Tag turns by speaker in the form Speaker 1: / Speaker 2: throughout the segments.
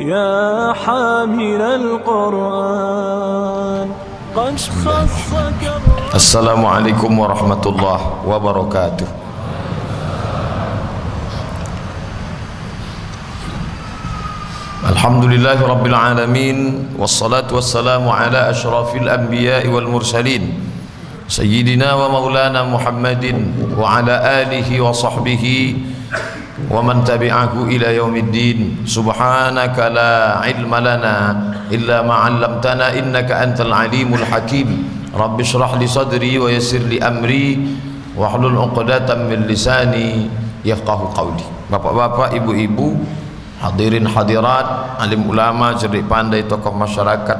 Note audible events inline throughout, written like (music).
Speaker 1: يا حامل القرآن قد خصك
Speaker 2: السلام عليكم ورحمة الله وبركاته الحمد لله رب العالمين والصلاة والسلام على أشرف الأنبياء والمرسلين سيدنا ومولانا محمد وعلى آله وصحبه ومن تبعه إلى يوم الدين. سبحانك لا علم لنا إلا ما علمتنا إنك أنت العليم الحكيم. رب اشرح لي صدري ويسر لي أمري واحلل عقدة من لساني يفقه قولي. بابا بابا ابو ابو Hadirin hadirat, alim ulama, cerdik pandai, tokoh masyarakat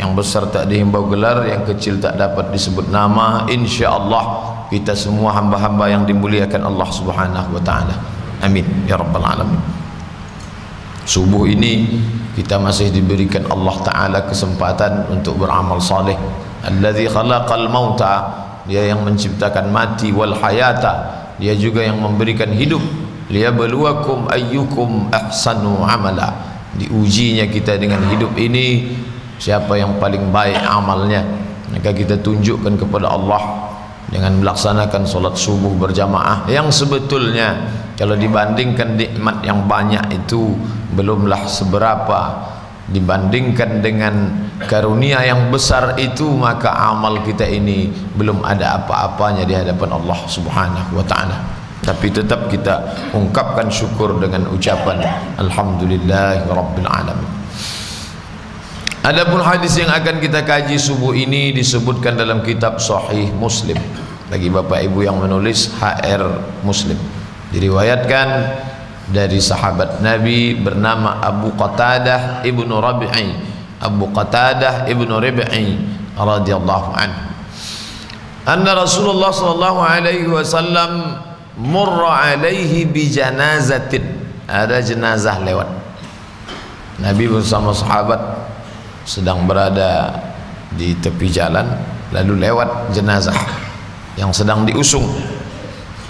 Speaker 2: Yang besar tak dihimbau gelar, yang kecil tak dapat disebut nama InsyaAllah kita semua hamba-hamba yang dimuliakan Allah subhanahu wa ta'ala. Amin. Ya Rabbal Alamin. Subuh ini kita masih diberikan Allah Ta'ala kesempatan untuk beramal saleh. Alladhi khalaqal mauta Dia yang menciptakan mati wal hayata Dia juga yang memberikan hidup liyabluwakum ayyukum ahsanu amala. Diujinya kita dengan hidup ini siapa yang paling baik amalnya. Maka kita tunjukkan kepada Allah dengan melaksanakan solat subuh berjamaah. Yang sebetulnya kalau dibandingkan nikmat yang banyak itu belumlah seberapa. Dibandingkan dengan karunia yang besar itu maka amal kita ini belum ada apa-apanya di hadapan Allah Subhanahu wa taala tapi tetap kita ungkapkan syukur dengan ucapan alhamdulillah rabbil alamin. Adapun hadis yang akan kita kaji subuh ini disebutkan dalam kitab Sahih Muslim. Bagi bapak ibu yang menulis HR Muslim. Diriwayatkan dari sahabat Nabi bernama Abu Qatadah ibnu Rabi'i. Abu Qatadah ibnu Rabi'i radhiyallahu anhu. Anna Rasulullah sallallahu alaihi wasallam murra alaihi bi janazatin. Ada jenazah lewat. Nabi bersama sahabat sedang berada di tepi jalan lalu lewat jenazah yang sedang diusung.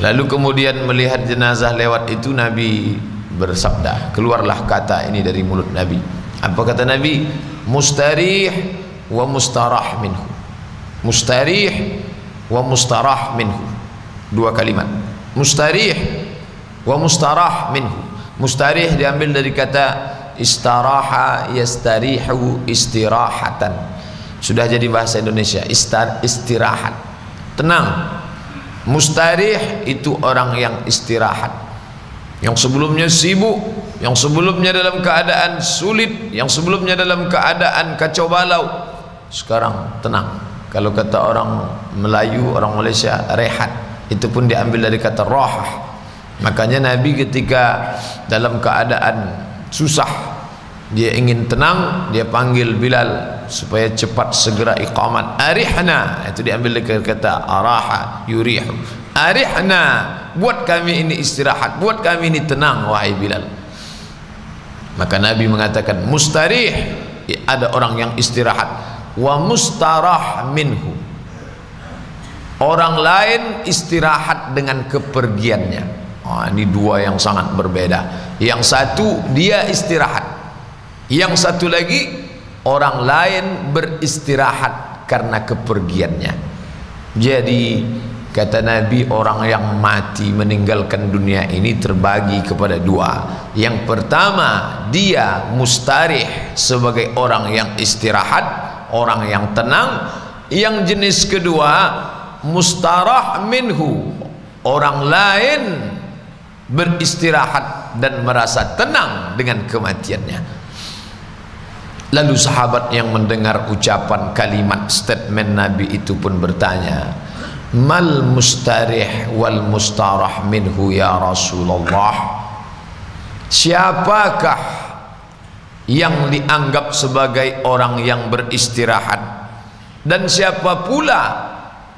Speaker 2: Lalu kemudian melihat jenazah lewat itu Nabi bersabda keluarlah kata ini dari mulut Nabi. Apa kata Nabi? Mustarih wa mustarah minhu. Mustarih wa mustarah minhu. Dua kalimat mustarih wa mustarah minhu. Mustarih diambil dari kata istaraha yastarihu istirahatan. Sudah jadi bahasa Indonesia istar istirahat. Tenang. Mustarih itu orang yang istirahat. Yang sebelumnya sibuk yang sebelumnya dalam keadaan sulit yang sebelumnya dalam keadaan kacau balau sekarang tenang. Kalau kata orang Melayu orang Malaysia rehat itu pun diambil dari kata rahah. Makanya Nabi ketika dalam keadaan susah dia ingin tenang dia panggil Bilal supaya cepat segera iqamat. Arihna. Itu diambil dari kata araha yurihu. Arihna. Buat kami ini istirahat buat kami ini tenang wahai Bilal. Maka Nabi mengatakan mustarih. Ada orang yang istirahat. Wa mustarah minhu orang lain istirahat dengan kepergiannya. Oh, ini dua yang sangat berbeda yang satu dia istirahat. Yang satu lagi orang lain beristirahat karena kepergiannya. Jadi kata Nabi orang yang mati meninggalkan dunia ini terbagi kepada dua. Yang pertama dia mustarih sebagai orang yang istirahat orang yang tenang. Yang jenis kedua mustarah minhu. Orang lain beristirahat dan merasa tenang dengan kematiannya. Lalu sahabat yang mendengar ucapan kalimat statement Nabi itu pun bertanya mal mustarih wal mustarah minhu ya Rasulullah? Siapakah yang dianggap sebagai orang yang beristirahat? Dan siapa pula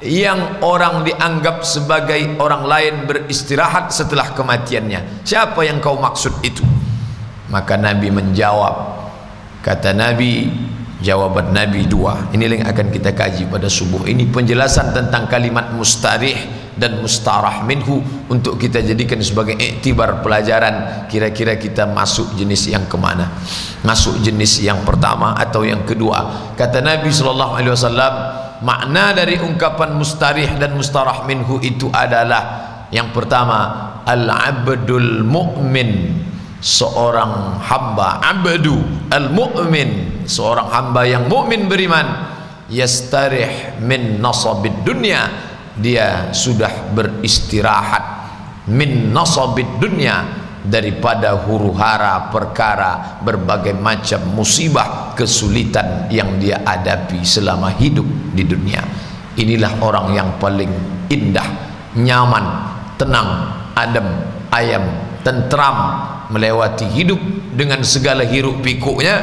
Speaker 2: yang orang dianggap sebagai orang lain beristirahat setelah kematiannya. Siapa yang kau maksud itu? Maka Nabi menjawab. Kata Nabi jawaban Nabi dua. Ini yang akan kita kaji pada subuh. Ini penjelasan tentang kalimat mustarih dan mustarah minhu untuk kita jadikan sebagai iktibar pelajaran kira-kira kita masuk jenis yang kemana. Masuk jenis yang pertama atau yang kedua. Kata Nabi SAW makna dari ungkapan mustarih dan mustarah minhu itu adalah yang pertama al-abdul mu'min seorang hamba abdu. Al-mu'min seorang hamba yang mukmin beriman yastarih min nasabid dunya. Dia sudah beristirahat min nasabid dunya daripada huru-hara perkara berbagai macam musibah kesulitan yang dia hadapi selama hidup di dunia. Inilah orang yang paling indah nyaman tenang adem ayam tentram melewati hidup dengan segala hiruk pikuknya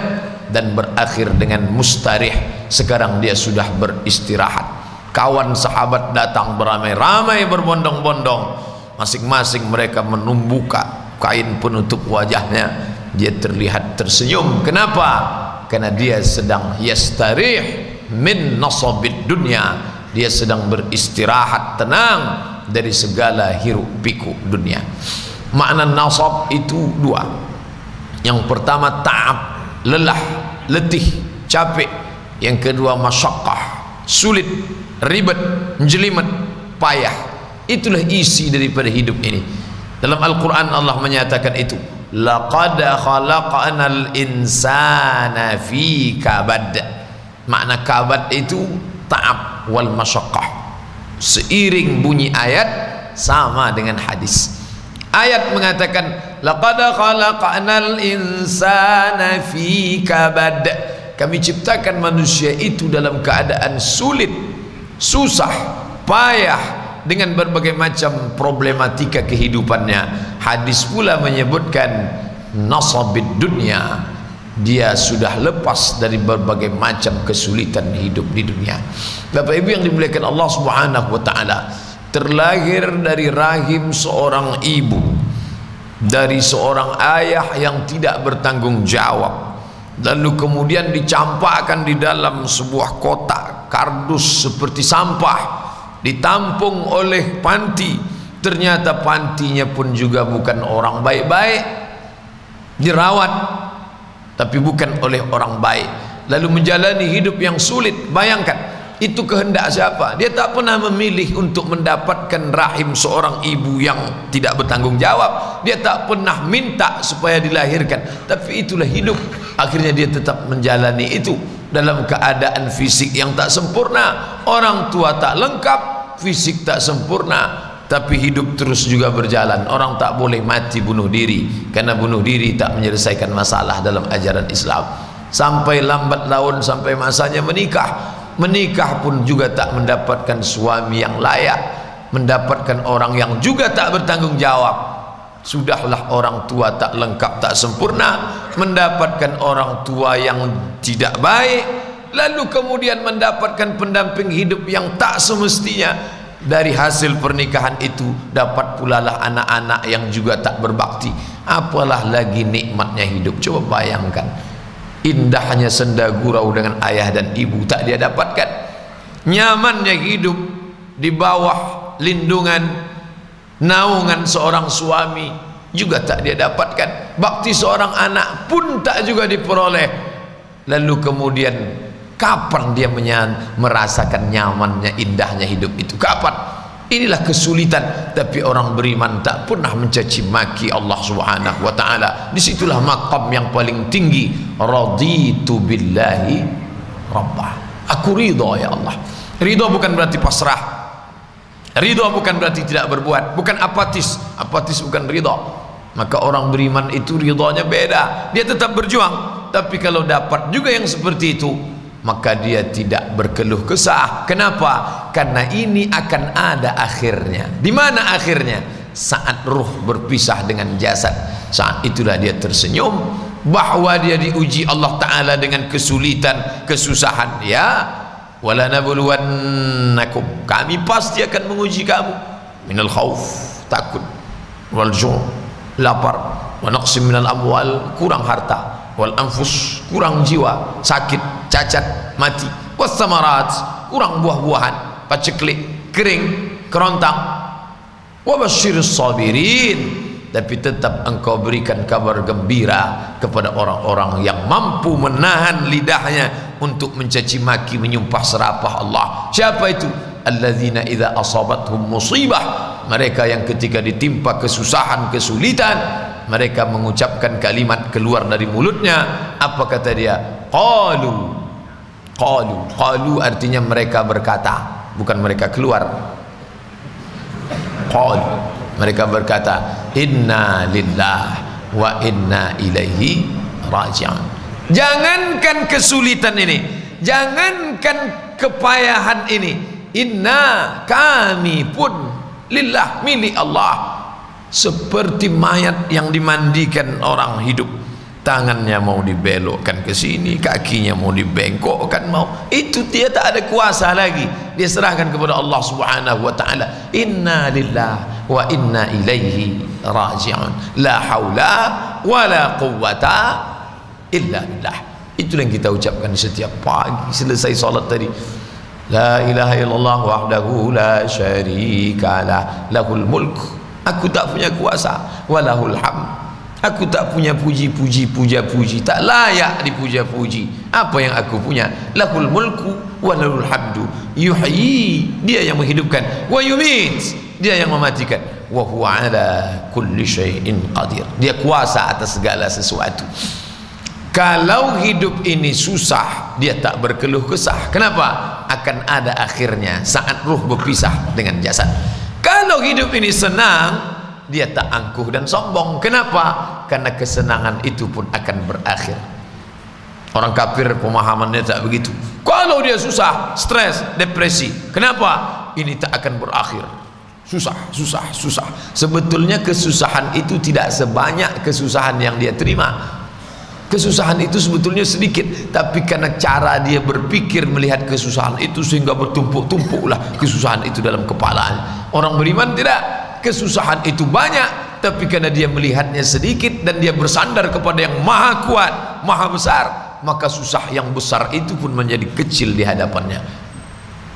Speaker 2: dan berakhir dengan mustarih. Sekarang dia sudah beristirahat. Kawan sahabat datang beramai-ramai berbondong-bondong. Masing-masing mereka menumbuka kain penutup wajahnya. Dia terlihat tersenyum. Kenapa? karena dia sedang yastarih min nasabid dunia. Dia sedang beristirahat tenang dari segala hiruk pikuk dunia. Makna nasab itu dua. Yang pertama ta'ab lelah letih capek. Yang kedua masyakkah sulit ribet jelimet payah. Itulah isi daripada hidup ini dalam Al-Quran Allah menyatakan itu. Laqad khalaqanal insana fi kabad. Makna kabad itu ta'ab wal masyakkah seiring bunyi ayat sama dengan hadis. Ayat mengatakan laqad khalaqnal insana fi kabad. Kami ciptakan manusia itu dalam keadaan sulit, susah, payah dengan berbagai macam problematika kehidupannya. Hadis pula menyebutkan nasabid dunia. Dia sudah lepas dari berbagai macam kesulitan hidup di dunia. Bapak Ibu yang dimuliakan Allah Subhanahu wa taala terlahir dari rahim seorang ibu dari seorang ayah yang tidak bertanggung jawab lalu kemudian dicampakkan di dalam sebuah kotak kardus seperti sampah ditampung oleh panti. Ternyata pantinya pun juga bukan orang baik-baik. Dirawat tapi bukan oleh orang baik. Lalu menjalani hidup yang sulit. Bayangkan itu kehendak siapa? Dia tak pernah memilih untuk mendapatkan rahim seorang ibu yang tidak bertanggung jawab dia tak pernah minta supaya dilahirkan. Tapi itulah hidup. Akhirnya dia tetap menjalani itu dalam keadaan fisik yang tak sempurna. Orang tua tak lengkap fisik tak sempurna tapi hidup terus juga berjalan. Orang tak boleh mati bunuh diri karena bunuh diri tak menyelesaikan masalah dalam ajaran Islam. Sampai lambat laun sampai masanya menikah. Menikah pun juga tak mendapatkan suami yang layak. Mendapatkan orang yang juga tak bertanggung jawab sudahlah orang tua tak lengkap tak sempurna mendapatkan orang tua yang tidak baik lalu kemudian mendapatkan pendamping hidup yang tak semestinya dari hasil pernikahan itu dapat pula lah anak-anak yang juga tak berbakti. Apalah lagi nikmatnya hidup? Coba bayangkan indahnya senda gurau dengan ayah dan ibu tak dia dapatkan. Nyamannya hidup di bawah lindungan naungan seorang suami juga tak dia dapatkan. Bakti seorang anak pun tak juga diperoleh. Lalu kemudian kapan dia merasakan nyamannya indahnya hidup itu? Kapan? Inilah kesulitan. Tapi orang beriman tak pernah mencaci maki Allah Subhanahu wa taala. Disitulah maqam yang paling tinggi. Raditu billahi rabbah. Aku ridha ya Allah. Ridha bukan berarti pasrah ridha bukan berarti tidak berbuat. Bukan apatis. Apatis bukan ridha. Maka orang beriman itu ridhanya beda. Dia tetap berjuang. Tapi kalau dapat juga yang seperti itu maka dia tidak berkeluh kesah. Kenapa? Karena ini akan ada akhirnya. Di mana akhirnya? Saat ruh berpisah dengan jasad. Saat itulah dia tersenyum. Bahwa dia diuji Allah taala dengan kesulitan kesusahan. Ya wala nabluwannakum kami pasti akan menguji kamu. Minal khauf takut. Wal lapar. Wa naqsim minal amwal kurang harta. Wal anfus kurang jiwa. Sakit cacat mati. Was samarat kurang buah-buahan. Paceklik kering kerontang. Wa basyiris sabirin tapi tetap engkau berikan kabar gembira kepada orang-orang yang mampu menahan lidahnya untuk mencaci maki menyumpah serapah Allah. Siapa itu? Alladzina idza asabathum musibah. Mereka yang ketika ditimpa kesusahan kesulitan mereka mengucapkan kalimat keluar dari mulutnya. Apa kata dia? Qalu qalu qalu artinya mereka berkata bukan mereka keluar. Qalu mereka berkata inna lillah wa inna ilaihi raji'un. Jangankan kesulitan ini jangankan kepayahan ini inna kami pun lillah milik Allah. Seperti mayat yang dimandikan orang hidup. Tangannya mau dibelokkan ke sini kakinya mau dibengkokkan mau. Itu dia tak ada kuasa lagi. Dia serahkan kepada Allah Subhanahu wa taala. Inna lillah wa inna ilaihi raji'un. La haula wala quwwata illa billah. Itu yang kita ucapkan setiap pagi selesai solat tadi. La ilaha illallah wahdahu la syarika lah. Lahul mulk. Aku tak punya kuasa. Walahul hamd Aku tak punya puji-puji puja-puji Tak layak dipuja-puji Apa yang aku punya? Lahul mulku walahul hamdu. Yuhyi Dia yang menghidupkan. Wa yumit Dia yang mematikan. Wa huwa ala kulli syai'in qadir. Dia kuasa atas segala sesuatu. Kalau hidup ini susah Dia tak berkeluh kesah. Kenapa? Akan ada akhirnya Saat ruh berpisah dengan jasad. Kalau hidup ini senang dia tak angkuh dan sombong. Kenapa? karena kesenangan itu pun akan berakhir. Orang kafir pemahamannya tak begitu. Kalau dia susah, stres, depresi kenapa? ini tak akan berakhir. Susah, susah, susah. Sebetulnya kesusahan itu tidak sebanyak kesusahan yang dia terima. Kesusahan itu sebetulnya sedikit tapi karena cara dia berpikir melihat kesusahan itu sehingga bertumpuk-tumpuklah kesusahan itu dalam kepalanya. Orang beriman tidak kesusahan itu banyak tapi karena dia melihatnya sedikit dan dia bersandar kepada yang maha kuat maha besar maka susah yang besar itu pun menjadi kecil di hadapannya.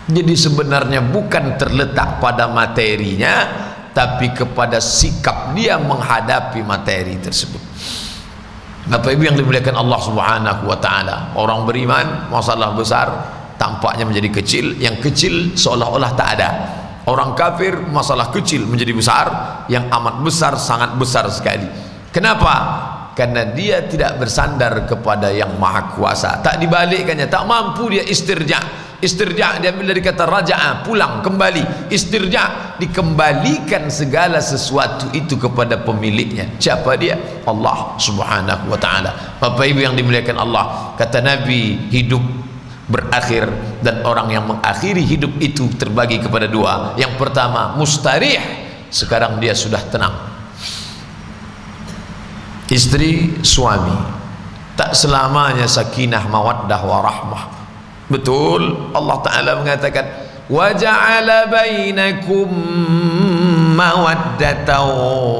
Speaker 2: Jadi sebenarnya bukan terletak pada materinya tapi kepada sikap dia menghadapi materi tersebut. Bapak Ibu yang dimuliakan Allah Subhanahu wa taala orang beriman masalah besar tampaknya menjadi kecil. Yang kecil seolah-olah tak ada orang kafir masalah kecil menjadi besar yang amat besar sangat besar sekali. Kenapa? Karena dia tidak bersandar kepada yang maha kuasa. Tak dibalikkannya tak mampu dia istirja. Istirja dia ambil dari kata raja'a pulang kembali. Istirja dikembalikan segala sesuatu itu kepada pemiliknya. Siapa dia? Allah subhanahu wa ta'ala. Bapak ibu yang dimuliakan Allah kata Nabi hidup berakhir dan orang yang mengakhiri hidup itu terbagi kepada dua. Yang pertama mustarih. Sekarang dia sudah tenang. Istri suami. Tak selamanya sakinah mawaddah warahmah betul Allah Ta'ala mengatakan waja'ala bainakum mawaddatan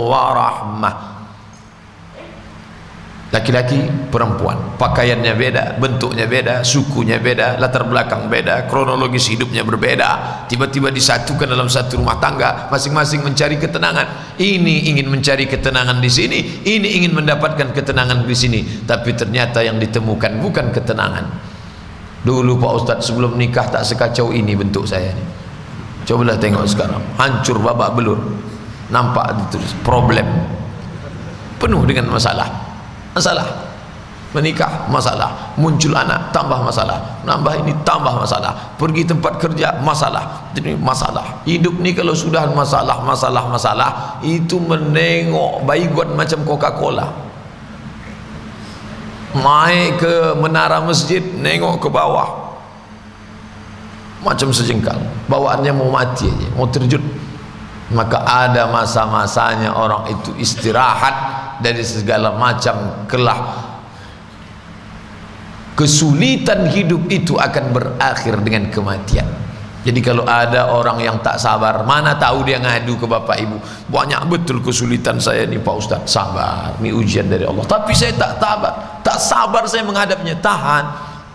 Speaker 2: warahmah laki-laki perempuan. Pakaiannya beda bentuknya beda sukunya beda latar belakang beda kronologis hidupnya berbeda. Tiba-tiba disatukan dalam satu rumah tangga masing-masing mencari ketenangan. Ini ingin mencari ketenangan di sini ini ingin mendapatkan ketenangan di sini. Tapi ternyata yang ditemukan bukan ketenangan. Dulu Pak Ustadz sebelum nikah tak sekacau ini bentuk saya ni. Cobalah tengok sekarang. Hancur babak belur. Nampak itu problem. Penuh dengan masalah masalah. Menikah masalah. Muncul anak tambah masalah. Nambah ini tambah masalah. Pergi tempat kerja masalah. Ini masalah. Hidup ni kalau sudah masalah masalah masalah itu menengok baygon macam Coca-Cola. Naik ke menara masjid nengok ke bawah. Macam sejengkal. Bawaannya mau mati aja mau terjun. Maka ada masa-masanya orang itu istirahat dari segala macam kelah. Kesulitan hidup itu akan berakhir dengan kematian. Jadi kalau ada orang yang tak sabar mana tahu dia ngadu ke bapak ibu. Banyak betul kesulitan saya ni Pak Ustaz. Sabar ni ujian dari Allah. Tapi saya tak sabar. Tak sabar saya menghadapnya. Tahan.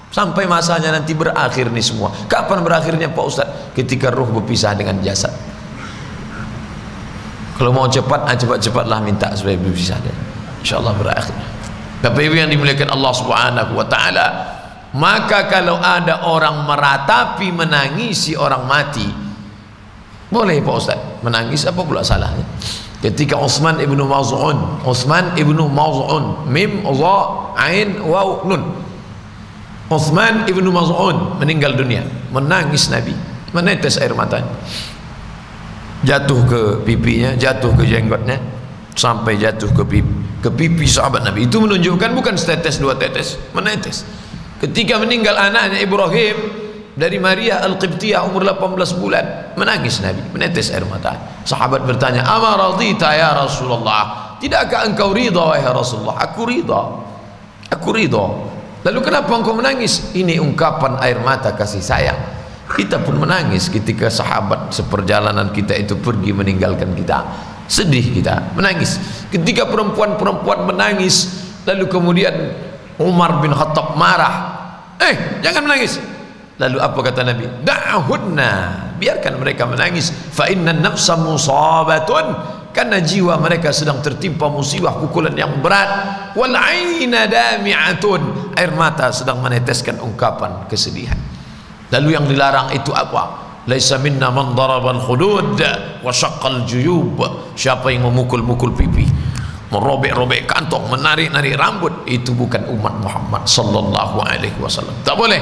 Speaker 2: Sampai masanya nanti berakhir ni semua. Kapan berakhirnya Pak Ustaz? Ketika ruh berpisah dengan jasad kalau mau cepat ah, cepat-cepatlah minta supaya berpisah dia insyaallah berakhir. Bapak Ibu yang dimuliakan Allah Subhanahu wa taala maka kalau ada orang meratapi menangisi orang mati boleh Pak Ustaz? Menangis apa pula salahnya? Ketika Utsman ibnu Maz'un Utsman ibnu Maz'un mim za ain waw nun. Utsman ibnu Maz'un meninggal dunia menangis Nabi menetes air matanya jatuh ke pipinya jatuh ke jenggotnya sampai jatuh ke pipi ke pipi sahabat Nabi. Itu menunjukkan bukan setetes dua tetes menetes. Ketika meninggal anaknya Ibrahim dari Maria Al-Qibtiyah umur 18 bulan menangis Nabi menetes air mata. Sahabat bertanya ama radita ya Rasulullah? Tidakkah engkau ridha wahai Rasulullah? Aku ridha. Aku ridha. Lalu kenapa engkau menangis? Ini ungkapan air mata kasih sayang kita pun menangis ketika sahabat seperjalanan kita itu pergi meninggalkan kita. Sedih kita. Menangis. Ketika perempuan-perempuan menangis lalu kemudian Umar bin Khattab marah. Eh jangan menangis. Lalu apa kata Nabi? Da'hudna. Biarkan mereka menangis. Fa inna nafsa musabatun. Karena jiwa mereka sedang tertimpa musibah pukulan yang berat. Wal aina dami'atun. Air mata sedang meneteskan ungkapan kesedihan lalu yang dilarang itu apa laisa minna man darabal khudud wa syaqqal juyub siapa yang memukul-mukul pipi merobek-robek kantong, menarik-narik rambut itu bukan umat Muhammad sallallahu alaihi wasallam. Tak boleh.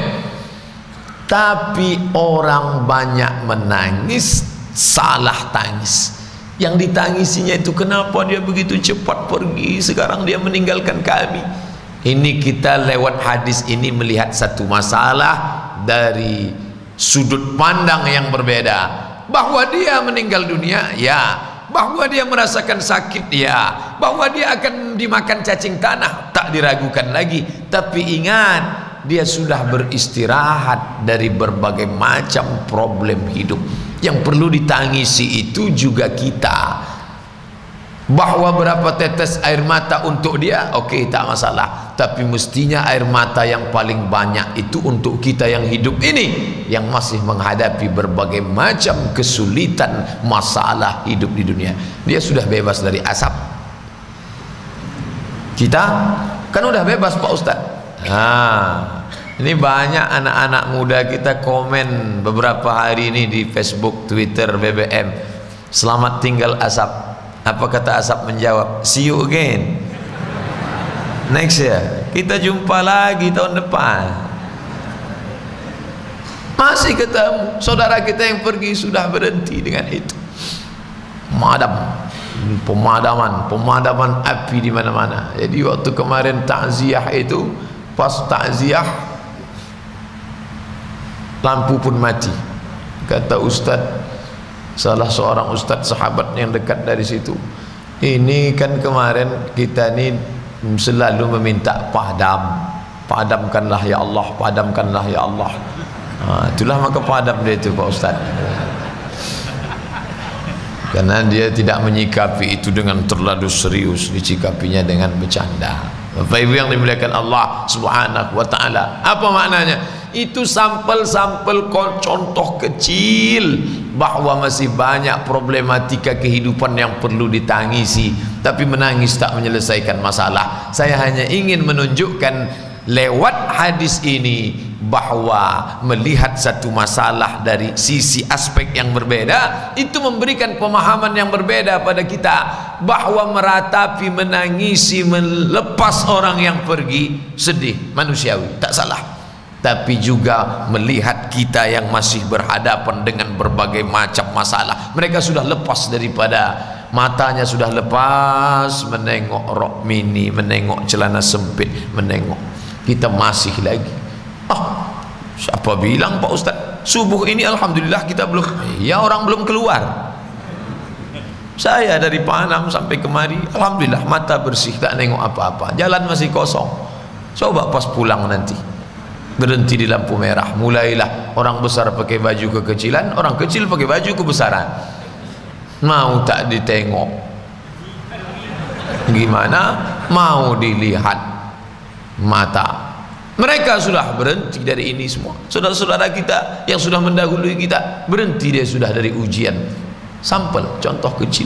Speaker 2: Tapi orang banyak menangis salah tangis. Yang ditangisinya itu kenapa dia begitu cepat pergi sekarang dia meninggalkan kami. Ini kita lewat hadis ini melihat satu masalah dari sudut pandang yang berbeda. Bahwa dia meninggal dunia, ya. Bahwa dia merasakan sakit ya. Bahwa dia akan dimakan cacing tanah tak diragukan lagi. Tapi ingat dia sudah beristirahat dari berbagai macam problem hidup. Yang perlu ditangisi itu juga kita bahawa berapa tetes air mata untuk dia? Oke tak masalah. Tapi mestinya air mata yang paling banyak itu untuk kita yang hidup ini yang masih menghadapi berbagai macam kesulitan masalah hidup di dunia. Dia sudah bebas dari asap. Kita? Kan udah bebas Pak Ustaz. Nah, ini banyak anak-anak muda kita komen beberapa hari ini di Facebook, Twitter, BBM selamat tinggal asap apa kata asap menjawab see you again. Next year. Kita jumpa lagi tahun depan. Masih ketemu. Saudara kita yang pergi sudah berhenti dengan itu. Madam. Pemadaman. Pemadaman api di mana-mana. Jadi waktu kemarin takziah itu pas takziah lampu pun mati. Kata ustaz salah seorang ustaz sahabat yang dekat dari situ. Ini kan kemarin kita ni selalu meminta padam. Padamkanlah ya Allah padamkanlah ya Allah. Ha, itulah maka padam dia itu Pak Ustaz. Karena dia tidak menyikapi itu dengan terlalu serius dicikapinya dengan bercanda. Bapak Ibu yang dimuliakan Allah Subhanahu wa taala apa maknanya itu sampel-sampel contoh kecil. Bahawa masih banyak problematika kehidupan yang perlu ditangisi. Tapi menangis tak menyelesaikan masalah. Saya hanya ingin menunjukkan lewat hadis ini bahawa melihat satu masalah dari sisi aspek yang berbeda itu memberikan pemahaman yang berbeda pada kita. Bahawa meratapi menangisi melepas orang yang pergi sedih manusiawi tak salah tapi juga melihat kita yang masih berhadapan dengan berbagai macam masalah. Mereka sudah lepas daripada matanya sudah lepas menengok rok mini menengok celana sempit menengok. Kita masih lagi. Ah siapa bilang Pak Ustaz? Subuh ini Alhamdulillah kita belum ya orang belum keluar. Saya dari Panam sampai kemari Alhamdulillah mata bersih tak nengok apa-apa. Jalan masih kosong. Coba pas pulang nanti berhenti di lampu merah. Mulailah orang besar pakai baju kekecilan orang kecil pakai baju kebesaran. Mau tak ditengok? Gimana? Mau dilihat mata. Mereka sudah berhenti dari ini semua. Saudara-saudara kita yang sudah mendahului kita berhenti dia sudah dari ujian. Sampel contoh kecil.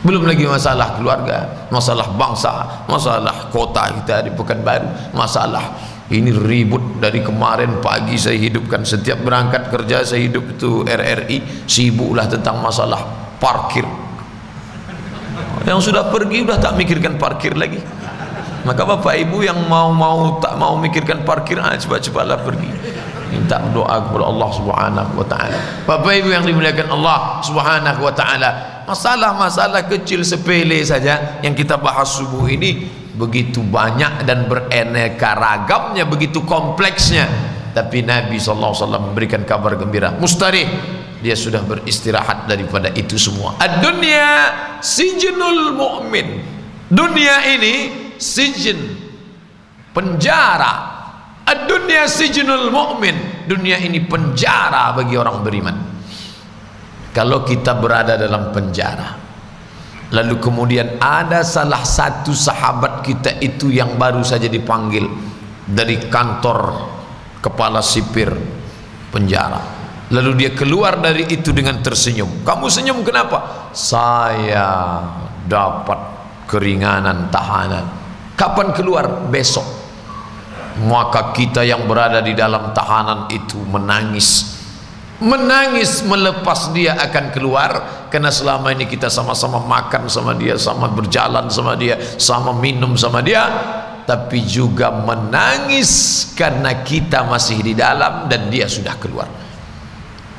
Speaker 2: Belum lagi masalah keluarga masalah bangsa masalah kota kita di Pekanbaru masalah ini ribut dari kemarin pagi saya hidupkan. Setiap berangkat kerja saya hidup itu RRI sibuklah tentang masalah parkir. Yang sudah pergi sudah tak mikirkan parkir lagi. Maka bapak ibu yang mau-mau tak mau mikirkan parkir ah, cepat-cepatlah pergi. Minta doa kepada Allah subhanahu wa ta'ala. Bapak ibu yang dimuliakan Allah subhanahu wa ta'ala. Masalah-masalah kecil sepele saja yang kita bahas subuh ini begitu banyak dan beraneka ragamnya begitu kompleksnya. Tapi Nabi SAW memberikan kabar gembira. Mustarih dia sudah beristirahat daripada itu semua. Ad-dunya mu'min. Dunia ini sijin penjara. Ad-dunya mu'min. Dunia ini penjara bagi orang beriman. Kalau kita berada dalam penjara Lalu kemudian ada salah satu sahabat kita itu yang baru saja dipanggil dari kantor kepala sipir penjara. Lalu dia keluar dari itu dengan tersenyum. Kamu senyum kenapa? Saya dapat keringanan tahanan. Kapan keluar? Besok. Maka kita yang berada di dalam tahanan itu menangis menangis melepas dia akan keluar. Karena selama ini kita sama-sama makan sama dia sama berjalan sama dia sama minum sama dia tapi juga menangis karena kita masih di dalam dan dia sudah keluar.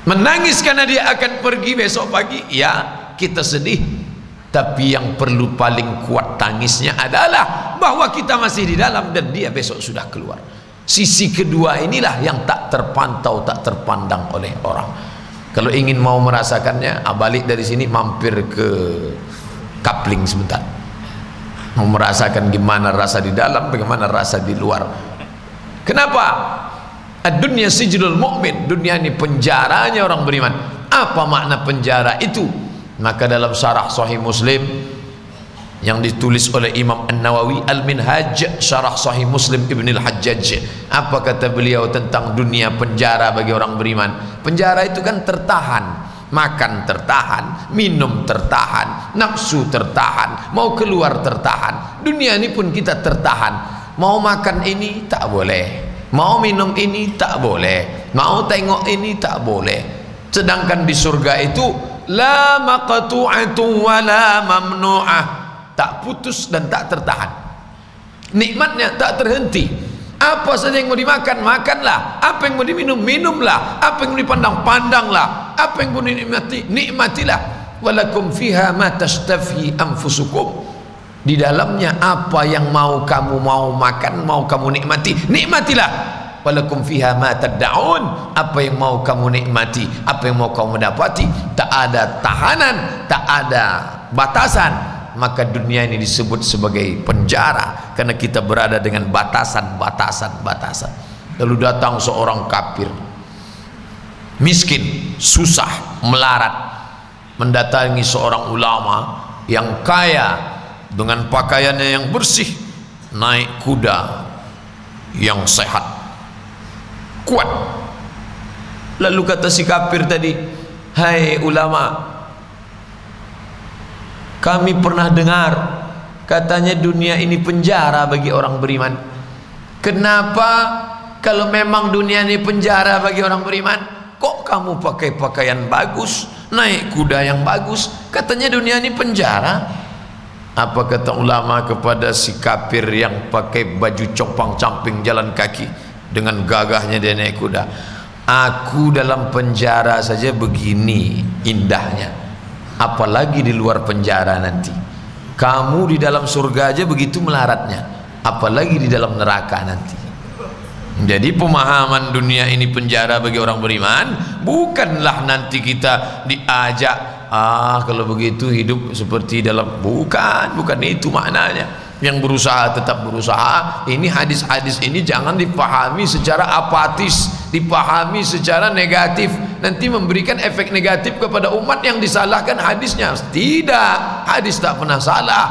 Speaker 2: Menangis karena dia akan pergi besok pagi? Ya kita sedih. Tapi yang perlu paling kuat tangisnya adalah bahwa kita masih di dalam dan dia besok sudah keluar sisi kedua inilah yang tak terpantau tak terpandang oleh orang. Kalau ingin mau merasakannya ah, balik dari sini mampir ke kapling sebentar. Mau merasakan gimana rasa di dalam bagaimana rasa di luar. Kenapa? Dunia sijilul mu'min. Dunia ini penjaranya orang beriman. Apa makna penjara itu? Maka dalam syarah sahih muslim yang ditulis oleh Imam An-Nawawi Al-Minhaj Syarah Sahih Muslim Ibn Al-Hajjaj. Apa kata beliau tentang dunia penjara bagi orang beriman? Penjara itu kan tertahan makan tertahan minum tertahan nafsu tertahan mau keluar tertahan. Dunia ini pun kita tertahan. Mau makan ini tak boleh mau minum ini tak boleh mau tengok ini tak boleh. Sedangkan di surga itu la maqtu'atu wa la mamnu'ah tak putus dan tak tertahan. Nikmatnya tak terhenti. Apa saja yang mau dimakan makanlah. Apa yang mau diminum minumlah. Apa yang mau dipandang pandanglah. Apa yang mau dinikmati nikmatilah. Walakum fiha ma tashtafi anfusukum. Di dalamnya apa yang mau kamu mau makan mau kamu nikmati nikmatilah. Walakum fiha ma tad'un. Apa yang mau kamu nikmati apa yang mau kamu dapati tak ada tahanan tak ada batasan maka dunia ini disebut sebagai penjara karena kita berada dengan batasan-batasan batasan. Lalu datang seorang kafir. Miskin susah melarat. Mendatangi seorang ulama yang kaya dengan pakaiannya yang bersih naik kuda yang sehat. Kuat. Lalu kata si kafir tadi hai ulama kami pernah dengar katanya dunia ini penjara bagi orang beriman. Kenapa kalau memang dunia ini penjara bagi orang beriman? Kok kamu pakai pakaian bagus naik kuda yang bagus katanya dunia ini penjara? Apa kata ulama kepada si kafir yang pakai baju copang camping jalan kaki dengan gagahnya dia naik kuda? Aku dalam penjara saja begini indahnya apalagi di luar penjara nanti. Kamu di dalam surga aja begitu melaratnya. Apalagi di dalam neraka nanti. Jadi pemahaman dunia ini penjara bagi orang beriman bukanlah nanti kita diajak ah kalau begitu hidup seperti dalam bukan bukan itu maknanya yang berusaha tetap berusaha. Ini hadis-hadis ini jangan dipahami secara apatis dipahami secara negatif. Nanti memberikan efek negatif kepada umat yang disalahkan hadisnya. Tidak hadis tak pernah salah.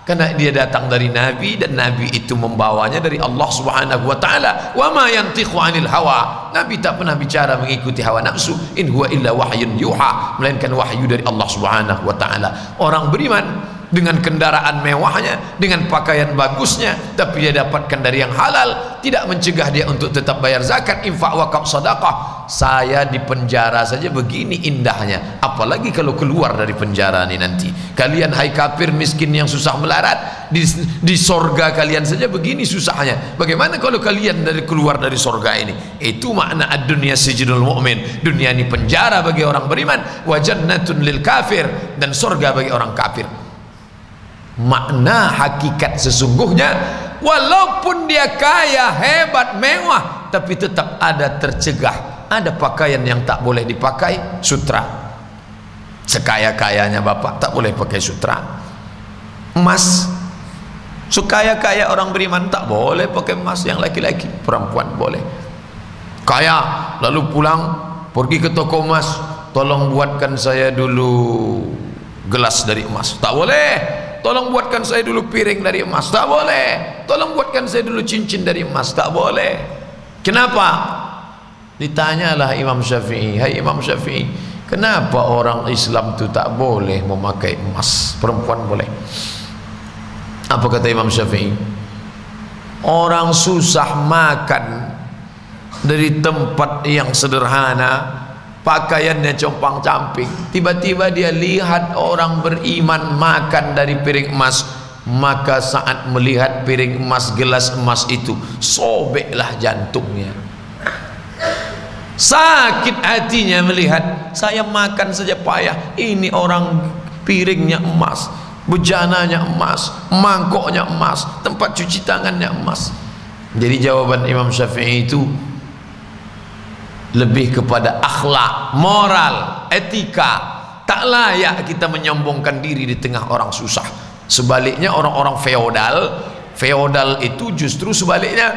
Speaker 2: Karena dia datang dari nabi dan nabi itu membawanya dari Allah Subhanahu wa taala. Wa ma yantiqu anil hawa. Nabi tak pernah bicara mengikuti hawa nafsu. In huwa illa wahyun yuha. Melainkan wahyu dari Allah Subhanahu wa taala. Orang beriman dengan kendaraan mewahnya dengan pakaian bagusnya tapi dia dapatkan dari yang halal tidak mencegah dia untuk tetap bayar zakat infak wakaf sedekah. Saya di penjara saja begini indahnya. Apalagi kalau keluar dari penjara ini nanti. Kalian hai kafir miskin yang susah melarat di, di sorga kalian saja begini susahnya. Bagaimana kalau kalian dari keluar dari sorga ini? Itu makna ad-dunya sijnul mu'min. Dunia ini penjara bagi orang beriman wa jannatun lil kafir dan sorga bagi orang kafir makna hakikat sesungguhnya walaupun dia kaya hebat mewah tapi tetap ada tercegah. Ada pakaian yang tak boleh dipakai sutra. Sekaya-kayanya bapak tak boleh pakai sutra. Emas. Sekaya-kaya orang beriman tak boleh pakai emas yang laki-laki perempuan boleh. Kaya lalu pulang pergi ke toko emas. Tolong buatkan saya dulu gelas dari emas. Tak boleh tolong buatkan saya dulu piring dari emas. Tak boleh. Tolong buatkan saya dulu cincin dari emas. Tak boleh. Kenapa? Ditanyalah Imam Syafi'i. Hai Imam Syafi'i kenapa orang Islam tu tak boleh memakai emas? Perempuan boleh. Apa kata Imam Syafi'i? Orang susah makan dari tempat yang sederhana pakaiannya compang camping tiba-tiba dia lihat orang beriman makan dari piring emas. Maka saat melihat piring emas gelas emas itu sobeklah jantungnya. Sakit hatinya melihat saya makan saja payah. Ini orang piringnya emas bejananya emas mangkoknya emas tempat cuci tangannya emas. Jadi jawaban Imam Syafi'i itu lebih kepada akhlak, moral, etika. Tak layak kita menyombongkan diri di tengah orang susah. Sebaliknya orang-orang feodal, feodal itu justru sebaliknya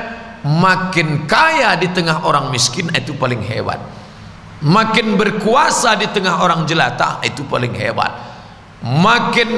Speaker 2: makin kaya di tengah orang miskin itu paling hebat. Makin berkuasa di tengah orang jelata itu paling hebat. Makin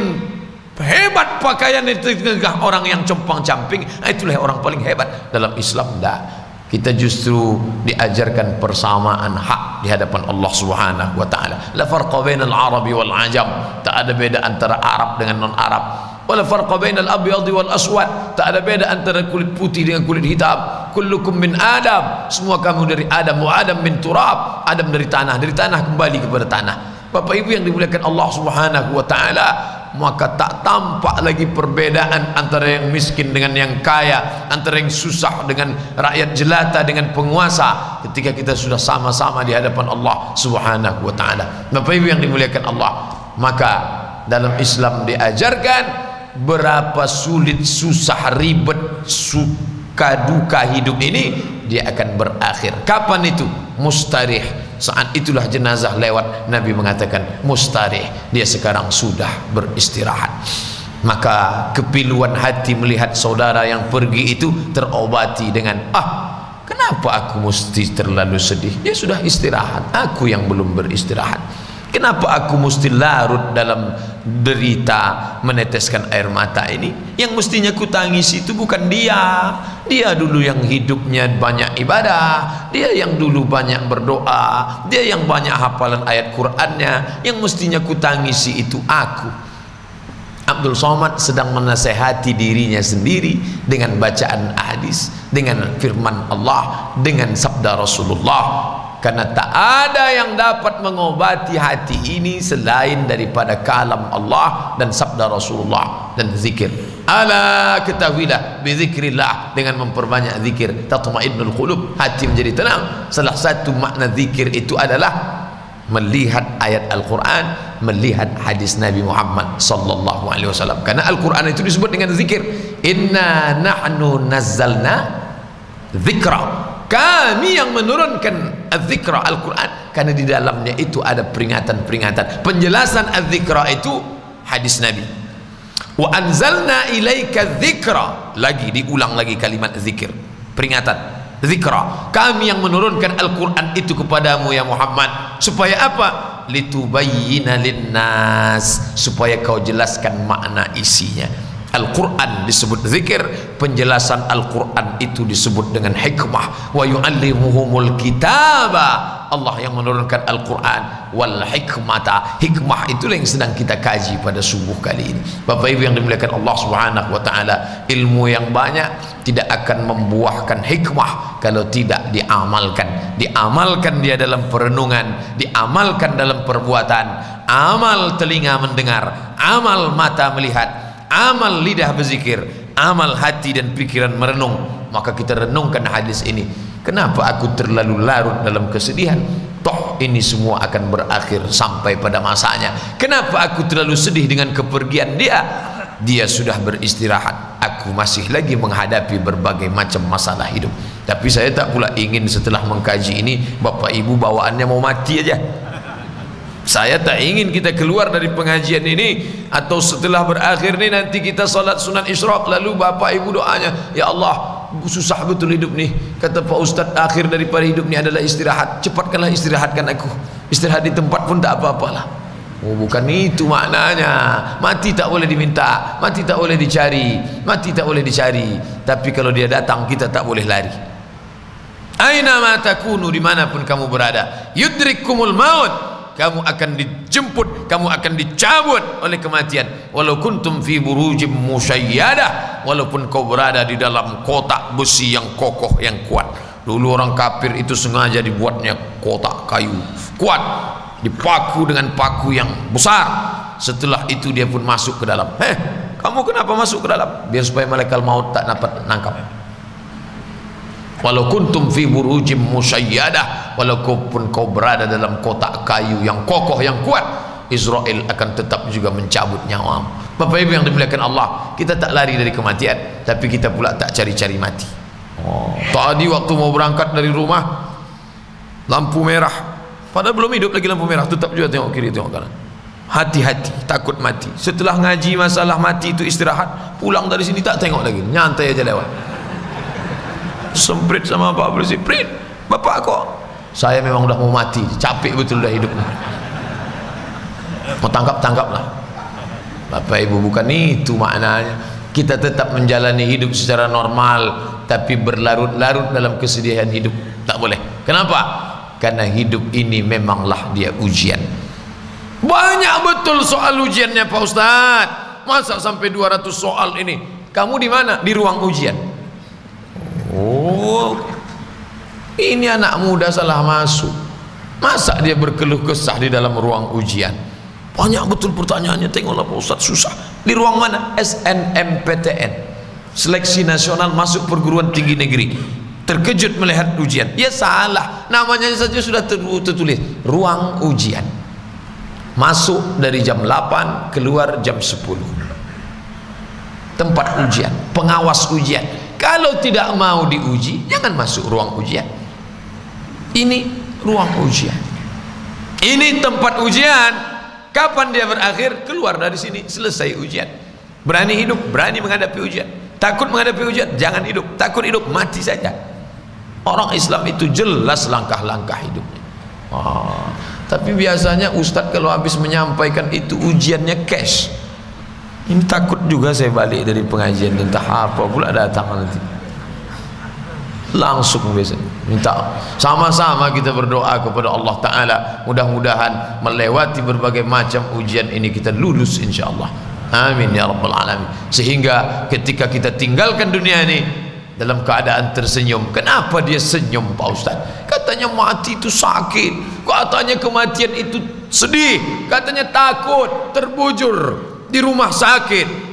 Speaker 2: hebat pakaian di tengah orang yang compang-camping itulah orang paling hebat dalam Islam dah kita justru diajarkan persamaan hak di hadapan Allah Subhanahu wa taala. La farqa bainal arabi wal ajam. Tak ada beda antara Arab dengan non Arab. Wala farqa bainal abyad wal aswad. Tak ada beda antara kulit putih dengan kulit hitam. Kullukum min Adam. Semua kamu dari Adam wa Adam min turab. Adam dari tanah, dari tanah kembali kepada tanah. Bapak Ibu yang dimuliakan Allah Subhanahu wa taala, maka tak tampak lagi perbedaan antara yang miskin dengan yang kaya antara yang susah dengan rakyat jelata dengan penguasa ketika kita sudah sama-sama di hadapan Allah subhanahu wa ta'ala. Bapak Ibu yang dimuliakan Allah maka dalam Islam diajarkan berapa sulit susah ribet suka duka hidup ini dia akan berakhir. Kapan itu? Mustarih saat itulah jenazah lewat Nabi mengatakan mustarih dia sekarang sudah beristirahat. Maka kepiluan hati melihat saudara yang pergi itu terobati dengan ah kenapa aku mesti terlalu sedih? Dia sudah istirahat. Aku yang belum beristirahat Kenapa aku mesti larut dalam derita meneteskan air mata ini? Yang mestinya ku tangis itu bukan dia. Dia dulu yang hidupnya banyak ibadah. Dia yang dulu banyak berdoa. Dia yang banyak hafalan ayat Qur'annya. Yang mestinya ku tangisi itu aku. Abdul Somad sedang menasehati dirinya sendiri dengan bacaan hadis, dengan firman Allah, dengan sabda Rasulullah karena tak ada yang dapat mengobati hati ini selain daripada kalam Allah dan sabda Rasulullah dan zikir. Ala ketahuilah bizikrillah dengan memperbanyak zikir. Tatmainnul qulub. Hati menjadi tenang. Salah satu makna zikir itu adalah melihat ayat Al-Quran melihat hadis Nabi Muhammad sallallahu alaihi wasallam. Karena Al-Quran itu disebut dengan zikir. Inna nahnu nazzalna zikra kami yang menurunkan az-zikra Al-Quran. Karena di dalamnya itu ada peringatan-peringatan. Penjelasan az-zikra itu hadis Nabi. Wa anzalna ilaika dzikra lagi diulang lagi kalimat zikir. Peringatan. Zikra. Kami yang menurunkan Al-Quran itu kepadamu ya Muhammad. Supaya apa? Litubayyina linnas. Supaya kau jelaskan makna isinya Al-Quran disebut zikir penjelasan Al-Quran itu disebut dengan hikmah. Wa yu'allimuhumul kitaba. Allah yang menurunkan Al-Quran. Wal hikmata. Hikmah itulah yang sedang kita kaji pada subuh kali ini. Bapak Ibu yang dimuliakan Allah Subhanahu wa taala ilmu yang banyak tidak akan membuahkan hikmah kalau tidak diamalkan. Diamalkan dia dalam perenungan diamalkan dalam perbuatan. Amal telinga mendengar amal mata melihat amal lidah berzikir amal hati dan pikiran merenung maka kita renungkan hadis ini. Kenapa aku terlalu larut dalam kesedihan? Toh ini semua akan berakhir sampai pada masanya. Kenapa aku terlalu sedih dengan kepergian dia? Dia sudah beristirahat. Aku masih lagi menghadapi berbagai macam masalah hidup. Tapi saya tak pula ingin setelah mengkaji ini bapak ibu bawaannya mau mati aja saya tak ingin kita keluar dari pengajian ini atau setelah berakhir ni nanti kita salat sunat isyraq lalu bapak ibu doanya ya Allah susah betul hidup ni. Kata Pak Ustaz akhir daripada hidup ni adalah istirahat. Cepatkanlah istirahatkan aku. Istirahat di tempat pun tak apa-apalah Oh bukan itu maknanya. Mati tak boleh diminta Mati tak boleh dicari Mati tak boleh dicari. Tapi kalau dia datang kita tak boleh lari. Aina ma takunu dimanapun kamu berada. Yudrikumul maut kamu akan dijemput kamu akan dicabut oleh kematian. Walau kuntum fi burujim musayyadah walaupun kau berada di dalam kotak besi yang kokoh yang kuat. Dulu orang kafir itu sengaja dibuatnya kotak kayu kuat dipaku dengan paku yang besar. Setelah itu dia pun masuk ke dalam. Heh kamu kenapa masuk ke dalam? Biar supaya malaikat maut tak dapat nangkap walau kuntum fi burujim musayyadah walaupun kau berada dalam kotak kayu yang kokoh yang kuat Israel akan tetap juga mencabut nyawa. Bapak Ibu yang dimuliakan Allah? Kita tak lari dari kematian tapi kita pula tak cari-cari mati. Oh. tadi waktu mau berangkat dari rumah lampu merah. Padahal belum hidup lagi lampu merah tetap juga tengok kiri tengok kanan. Hati-hati takut mati. Setelah ngaji masalah mati itu istirahat pulang dari sini tak tengok lagi. Nyantai aja lewat semprit sama Pak Presiden Bapak kok. Saya memang udah mau mati capek betul dah hidup mau tangkap-tangkap lah. Bapak Ibu bukan itu maknanya. Kita tetap menjalani hidup secara normal tapi berlarut-larut dalam kesedihan hidup. Tak boleh. Kenapa? karena hidup ini memanglah dia ujian. Banyak betul soal ujiannya Pak Ustaz. Masa sampai 200 soal ini? Kamu di mana? di ruang ujian. Oh, ini anak muda salah masuk. Masa dia berkeluh kesah di dalam ruang ujian? Banyak betul pertanyaannya. Tengoklah Pak Ustaz susah. Di ruang mana? SNMPTN. Seleksi Nasional Masuk Perguruan Tinggi Negeri. Terkejut melihat ujian. Ya salah. Namanya saja sudah tertulis. Ruang ujian. Masuk dari jam 8, keluar jam 10. Tempat ujian. Pengawas ujian kalau tidak mau diuji jangan masuk ruang ujian. Ini ruang ujian. Ini tempat ujian. Kapan dia berakhir? Keluar dari sini selesai ujian. Berani hidup berani menghadapi ujian. Takut menghadapi ujian jangan hidup. Takut hidup mati saja. Orang Islam itu jelas langkah-langkah hidupnya. Oh. tapi biasanya Ustadz kalau habis menyampaikan itu ujiannya cash ini takut juga saya balik dari pengajian entah apa pula datang nanti. Langsung biasa. Minta sama-sama kita berdoa kepada Allah Ta'ala. Mudah-mudahan melewati berbagai macam ujian ini kita lulus insyaAllah. Amin ya rabbal alamin. Sehingga ketika kita tinggalkan dunia ini dalam keadaan tersenyum kenapa dia senyum Pak Ustaz? Katanya mati itu sakit. Katanya kematian itu sedih. Katanya takut terbujur di rumah sakit.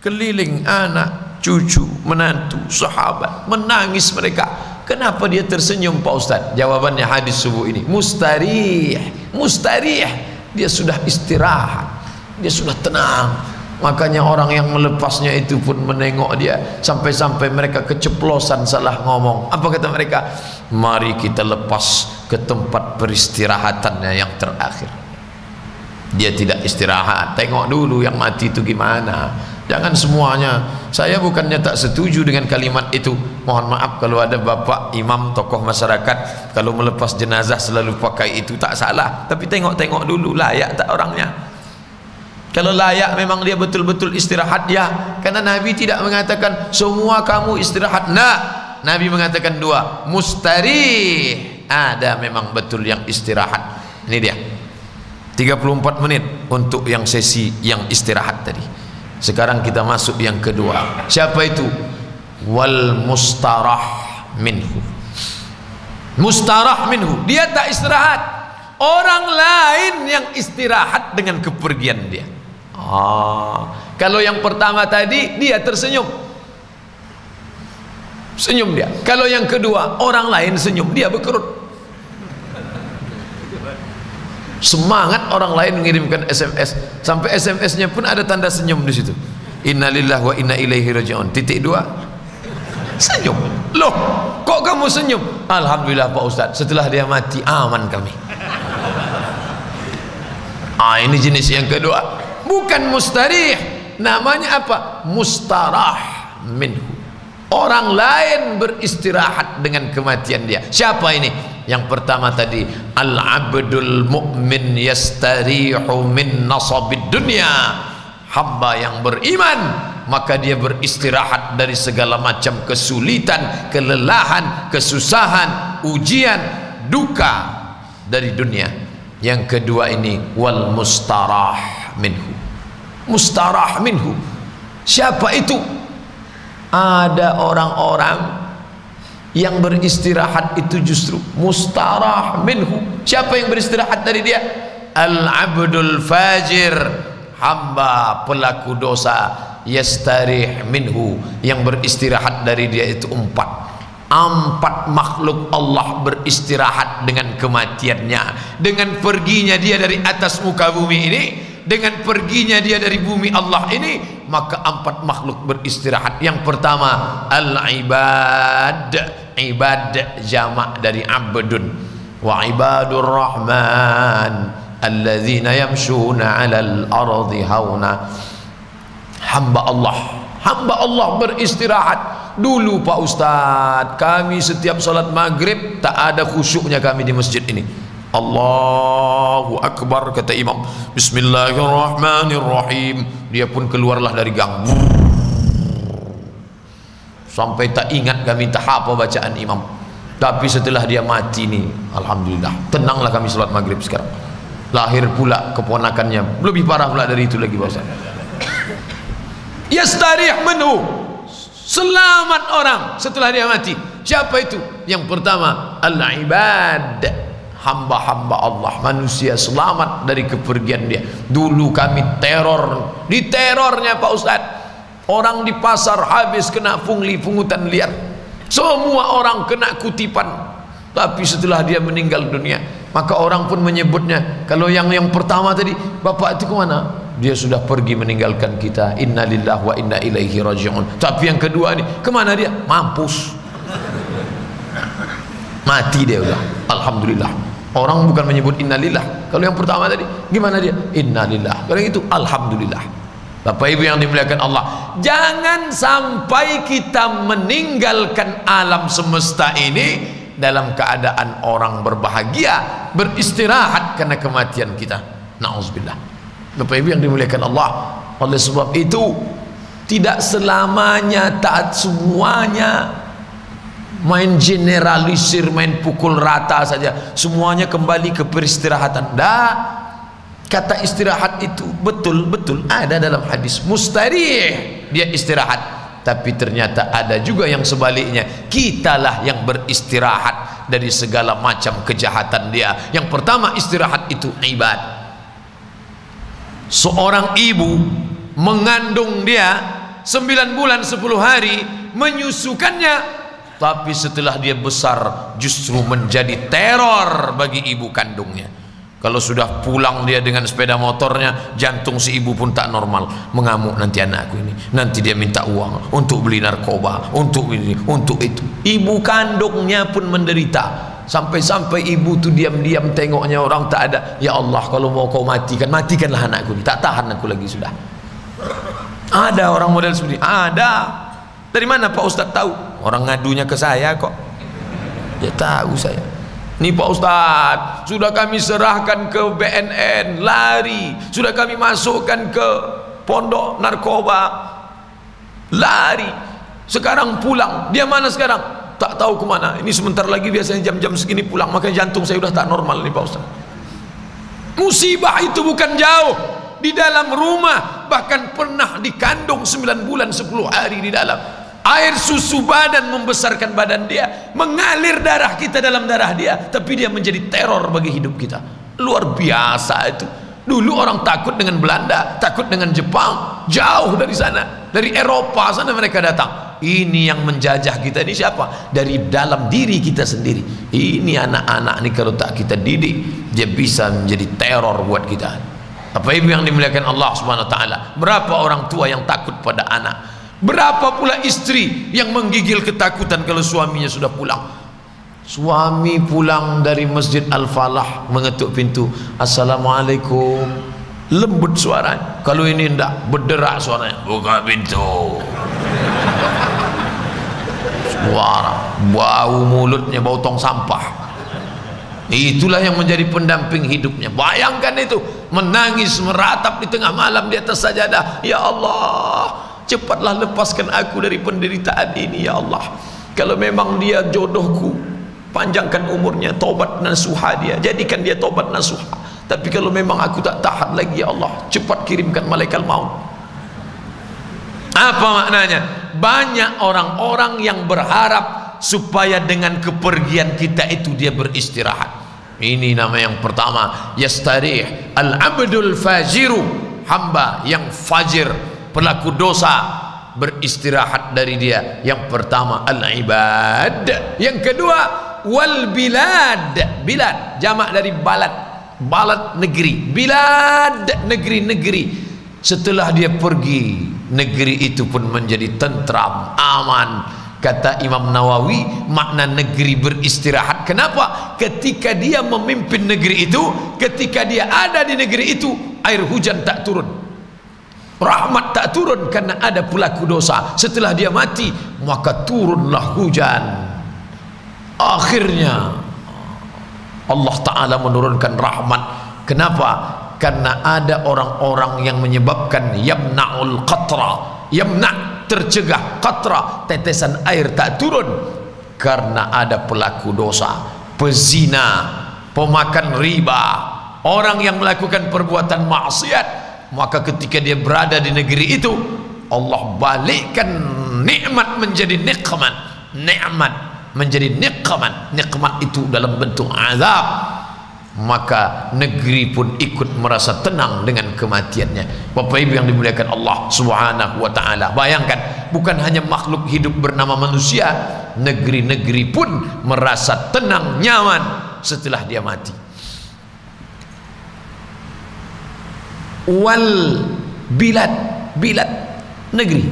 Speaker 2: Keliling anak cucu menantu sahabat. Menangis mereka. Kenapa dia tersenyum Pak Ustaz? Jawabannya hadis subuh ini. Mustarih. Mustarih. Dia sudah istirahat. Dia sudah tenang. Makanya orang yang melepasnya itu pun menengok dia. Sampai-sampai mereka keceplosan salah ngomong. Apa kata mereka? Mari kita lepas ke tempat peristirahatannya yang terakhir dia tidak istirahat. Tengok dulu yang mati itu gimana. Jangan semuanya. Saya bukannya tak setuju dengan kalimat itu. Mohon maaf kalau ada bapak imam tokoh masyarakat kalau melepas jenazah selalu pakai itu tak salah. Tapi tengok-tengok dulu layak tak orangnya? Kalau layak memang dia betul-betul istirahat ya. Karena Nabi tidak mengatakan semua kamu istirahat. Nak. Nabi mengatakan dua mustarih. Ada memang betul yang istirahat. Ini dia 34 menit untuk yang sesi yang istirahat tadi. Sekarang kita masuk yang kedua. Siapa itu? Wal mustarah minhu. Mustarah minhu. Dia tak istirahat. Orang lain yang istirahat dengan kepergian dia. Ah kalau yang pertama tadi dia tersenyum. Senyum dia. Kalau yang kedua orang lain senyum. Dia berkerut semangat orang lain mengirimkan SMS sampai SMS-nya pun ada tanda senyum di situ. Innalillah wa inna ilaihi raji'un. Titik dua. Senyum. Loh kok kamu senyum? Alhamdulillah Pak Ustaz. Setelah dia mati aman kami. Ah ini jenis yang kedua. Bukan mustarih. Namanya apa? Mustarah minhu. Orang lain beristirahat dengan kematian dia. Siapa ini yang pertama tadi al-abdul mu'min yastarihu min nasabid dunya. Hamba yang beriman maka dia beristirahat dari segala macam kesulitan kelelahan kesusahan ujian duka dari dunia. Yang kedua ini wal mustarah minhu. Mustarah minhu. Siapa itu? Ada orang-orang yang beristirahat itu justru mustarah minhu. Siapa yang beristirahat dari dia? Al-abdul fajir hamba pelaku dosa. Yastarih minhu. Yang beristirahat dari dia itu empat. Empat makhluk Allah beristirahat dengan kematiannya. Dengan perginya dia dari atas muka bumi ini dengan perginya dia dari bumi Allah ini maka empat makhluk beristirahat. Yang pertama al-ibad. Ibad jamak dari abdun. Wa ibadur rahman alladzina yamshuna 'alal ardi hauna. Hamba Allah. Hamba Allah beristirahat. Dulu Pak Ustaz kami setiap salat maghrib tak ada khusyuknya kami di masjid ini Allahu Akbar kata imam. Bismillahirrahmanirrahim. Dia pun keluarlah dari gang. Sampai tak ingat kami tak apa bacaan imam. Tapi setelah dia mati ni Alhamdulillah. Tenanglah kami salat maghrib sekarang. Lahir pula keponakannya. Lebih parah pula dari itu lagi bahasa yastarih menu selamat orang setelah dia mati. Siapa itu? Yang pertama al-ibad hamba-hamba Allah. Manusia selamat dari kepergian dia. Dulu kami teror. Di terornya Pak Ustadz orang di pasar habis kena pungli pungutan liar. Semua orang kena kutipan. Tapi setelah dia meninggal dunia maka orang pun menyebutnya kalau yang yang pertama tadi bapak itu ke mana? Dia sudah pergi meninggalkan kita. Inna lillah wa inna ilaihi raji'un. Tapi yang kedua ini kemana dia? Mampus. Mati dia udah. Alhamdulillah orang bukan menyebut innalillah. Kalau yang pertama tadi gimana dia? Innalillah. Kalau yang itu alhamdulillah. Bapak Ibu yang dimuliakan Allah. Jangan sampai kita meninggalkan alam semesta ini dalam keadaan orang berbahagia beristirahat karena kematian kita. Na'udzubillah Bapak Ibu yang dimuliakan Allah. Oleh sebab itu tidak selamanya taat semuanya main generalisir main pukul rata saja. Semuanya kembali ke peristirahatan. Dah. Kata istirahat itu betul-betul ada dalam hadis. Mustarih dia istirahat. Tapi ternyata ada juga yang sebaliknya. Kitalah yang beristirahat dari segala macam kejahatan dia. Yang pertama istirahat itu ibad. Seorang ibu mengandung dia 9 bulan 10 hari menyusukannya tapi setelah dia besar justru menjadi teror bagi ibu kandungnya. Kalau sudah pulang dia dengan sepeda motornya jantung si ibu pun tak normal. Mengamuk nanti anakku ini. Nanti dia minta uang untuk beli narkoba untuk ini untuk itu. Ibu kandungnya pun menderita. Sampai-sampai ibu tu diam-diam tengoknya orang tak ada. Ya Allah kalau mau kau matikan matikanlah anakku tak tahan aku lagi sudah. Ada orang model seperti ini? Ada dari mana Pak Ustaz tahu? Orang ngadunya ke saya kok. Ya tahu saya. Ni Pak Ustaz sudah kami serahkan ke BNN lari. Sudah kami masukkan ke pondok narkoba. Lari. Sekarang pulang. Dia mana sekarang? Tak tahu ke mana. Ini sebentar lagi biasanya jam-jam segini pulang. Makanya jantung saya sudah tak normal nih Pak Ustaz. Musibah itu bukan jauh. Di dalam rumah. Bahkan pernah dikandung 9 bulan 10 hari di dalam air susu badan membesarkan badan dia mengalir darah kita dalam darah dia tapi dia menjadi teror bagi hidup kita. Luar biasa itu. Dulu orang takut dengan Belanda takut dengan Jepang jauh dari sana dari Eropa sana mereka datang. Ini yang menjajah kita ini siapa? Dari dalam diri kita sendiri. Ini anak-anak ini kalau tak kita didik dia bisa menjadi teror buat kita. Apa ibu yang dimuliakan Allah subhanahu wa ta'ala? Berapa orang tua yang takut pada anak berapa pula istri yang menggigil ketakutan kalau suaminya sudah pulang? Suami pulang dari masjid Al-Falah mengetuk pintu. Assalamualaikum. Lembut suaranya. Kalau ini tidak berderak suaranya. Buka pintu. Suara. Bau mulutnya bau tong sampah. Itulah yang menjadi pendamping hidupnya. Bayangkan itu. Menangis meratap di tengah malam di atas sajadah. Ya Allah cepatlah lepaskan aku dari penderitaan ini ya Allah. Kalau memang dia jodohku panjangkan umurnya tobat nasuha dia. Jadikan dia tobat nasuha. Tapi kalau memang aku tak tahan lagi ya Allah cepat kirimkan malaikat maut. Apa maknanya? Banyak orang-orang yang berharap supaya dengan kepergian kita itu dia beristirahat. Ini nama yang pertama. Yastarih al-abdul fajiru hamba yang fajir pelaku dosa beristirahat dari dia. Yang pertama al-ibad. Yang kedua wal bilad. Jamak dari balad. Balat negeri. Bilad negeri-negeri setelah dia pergi negeri itu pun menjadi tentram aman. Kata Imam Nawawi makna negeri beristirahat. Kenapa? Ketika dia memimpin negeri itu ketika dia ada di negeri itu air hujan tak turun rahmat tak turun karena ada pelaku dosa. Setelah dia mati maka turunlah hujan. Akhirnya Allah Ta'ala menurunkan rahmat. Kenapa? karena ada orang-orang yang menyebabkan yamna'ul qatra. Yamna' tercegah qatra. Tetesan air tak turun karena ada pelaku dosa. Pezina pemakan riba. Orang yang melakukan perbuatan maksiat maka ketika dia berada di negeri itu Allah balikkan nikmat menjadi nikmat. Nikmat menjadi nikmat. Nikmat itu dalam bentuk azab. Maka negeri pun ikut merasa tenang dengan kematiannya. Bapak Ibu yang dimuliakan Allah Subhanahu wa taala bayangkan bukan hanya makhluk hidup bernama manusia negeri-negeri pun merasa tenang nyaman setelah dia mati wal bilad bilad negeri.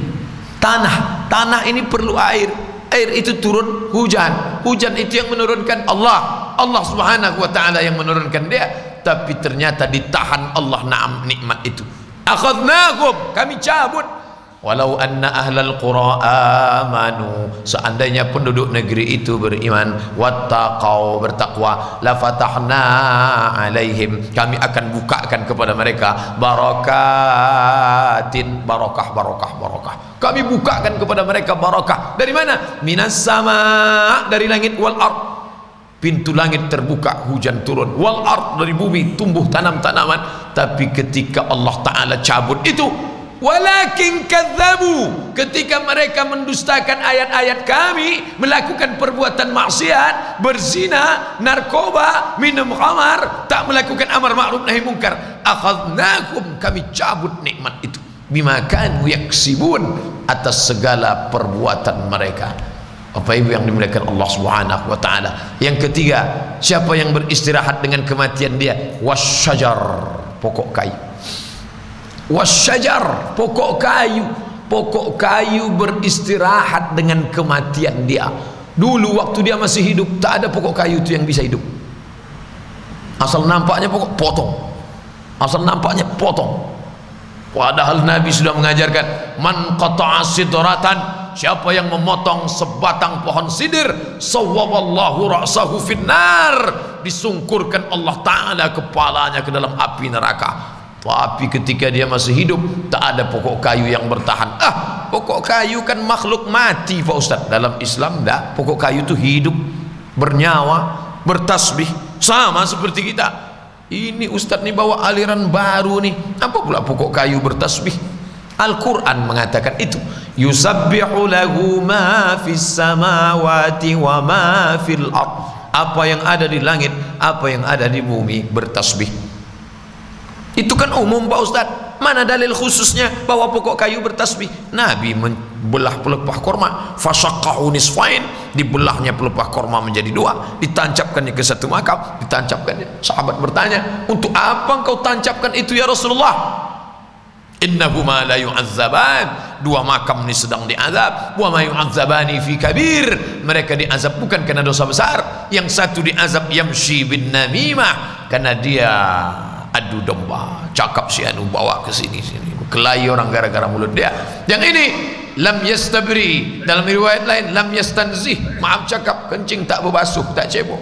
Speaker 2: Tanah tanah ini perlu air. Air itu turun hujan. Hujan itu yang menurunkan Allah. Allah subhanahu wa ta'ala yang menurunkan dia. Tapi ternyata ditahan Allah na'am nikmat itu. Akhadnahum kami cabut walau anna ahlal qura amanu seandainya penduduk negeri itu beriman wattaqau bertakwa la fatahna alaihim. Kami akan bukakan kepada mereka barakatin barakah barakah barakah kami bukakan kepada mereka barakah dari mana? Minas sama dari langit wal ard. Pintu langit terbuka hujan turun. Wal ard dari bumi tumbuh tanam tanaman. Tapi ketika Allah taala cabut itu walakin kadzabu. Ketika mereka mendustakan ayat-ayat kami melakukan perbuatan maksiat berzina narkoba minum khamar tak melakukan amar ma'ruf nahi munkar akhadnakum kami cabut nikmat itu. Bima kanu yaksibun atas segala perbuatan mereka. Apa ibu yang dimuliakan Allah Subhanahu wa taala? Yang ketiga siapa yang beristirahat dengan kematian dia? Wasyajar pokok kayu wasyajar pokok kayu. Pokok kayu beristirahat dengan kematian dia. Dulu waktu dia masih hidup tak ada pokok kayu itu yang bisa hidup. Asal nampaknya pokok potong. Asal nampaknya potong. Padahal Nabi sudah mengajarkan man qata'a sidratan siapa yang memotong sebatang pohon sidir sawwaballahu ra'sahu finnar. Disungkurkan Allah Ta'ala kepalanya ke dalam api neraka tapi ketika dia masih hidup tak ada pokok kayu yang bertahan. Ah pokok kayu kan makhluk mati Pak Ustaz. Dalam Islam tak pokok kayu itu hidup bernyawa bertasbih. Sama seperti kita. Ini Ustaz ni bawa aliran baru ni. Apa pula pokok kayu bertasbih? Al-Quran mengatakan itu. Yusabbihu lahu ma fis samawati wa ma fil ard. Apa yang ada di langit apa yang ada di bumi bertasbih itu kan umum Pak Ustaz. Mana dalil khususnya bahwa pokok kayu bertasbih? Nabi membelah pelepah korma. Fasaqahu nisfain. Dibelahnya pelepah korma menjadi dua. Ditancapkannya ke satu makam. Ditancapkannya sahabat bertanya untuk apa engkau tancapkan itu ya Rasulullah? Innahuma la yu'azzaban dua makam ini sedang diazab. Wa ma yu'azzabani fi kabir. Mereka diazab bukan karena dosa besar. Yang satu diazab yamshi bin namimah. Karena dia adu domba. Cakap si anu bawa ke sini sini. Kelahi orang gara-gara mulut dia. Yang ini lam yastabri. Dalam riwayat lain lam yastanzih. Maaf cakap kencing tak berbasuh tak cebok.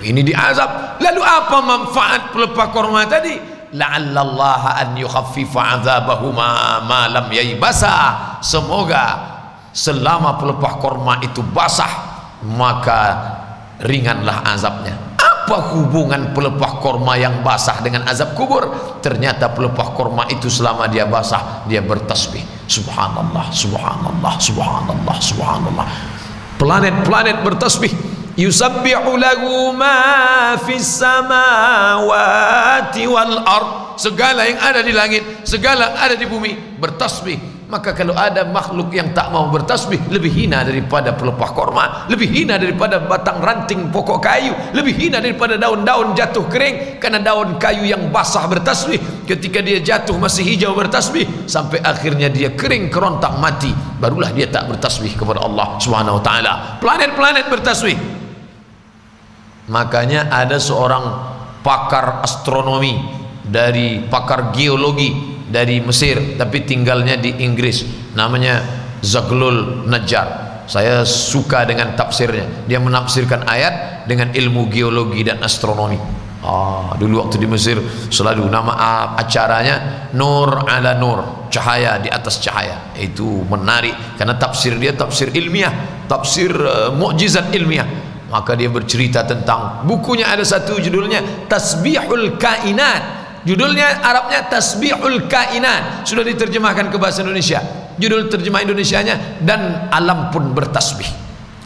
Speaker 2: Ini diazab lalu apa manfaat pelepah korma tadi? La'allallaha an yukhaffifa azabahuma ma lam yaybasa. Semoga selama pelepah korma itu basah maka ringanlah azabnya apa hubungan pelepah korma yang basah dengan azab kubur? Ternyata pelepah korma itu selama dia basah dia bertasbih. Subhanallah subhanallah subhanallah subhanallah. Planet-planet bertasbih. Yusabbihu lahu ma fis samawati wal ard. Segala yang ada di langit segala yang ada di bumi bertasbih maka kalau ada makhluk yang tak mau bertasbih lebih hina daripada pelepah korma lebih hina daripada batang ranting pokok kayu lebih hina daripada daun-daun jatuh kering. Karena daun kayu yang basah bertasbih ketika dia jatuh masih hijau bertasbih sampai akhirnya dia kering kerontang mati barulah dia tak bertasbih kepada Allah subhanahu wa ta'ala. Planet-planet bertasbih. Makanya ada seorang pakar astronomi dari pakar geologi dari Mesir tapi tinggalnya di Inggris namanya Zaglul Najjar. Saya suka dengan tafsirnya. Dia menafsirkan ayat dengan ilmu geologi dan astronomi. Ah, dulu waktu di Mesir selalu nama acaranya Nur ala Nur cahaya di atas cahaya. Itu menarik karena tafsir dia tafsir ilmiah tafsir uh, mukjizat ilmiah. Maka dia bercerita tentang bukunya ada satu judulnya Tasbihul Kainat Judulnya Arabnya Tasbihul Kainat. Sudah diterjemahkan ke bahasa Indonesia. Judul terjemah Indonesianya dan alam pun bertasbih.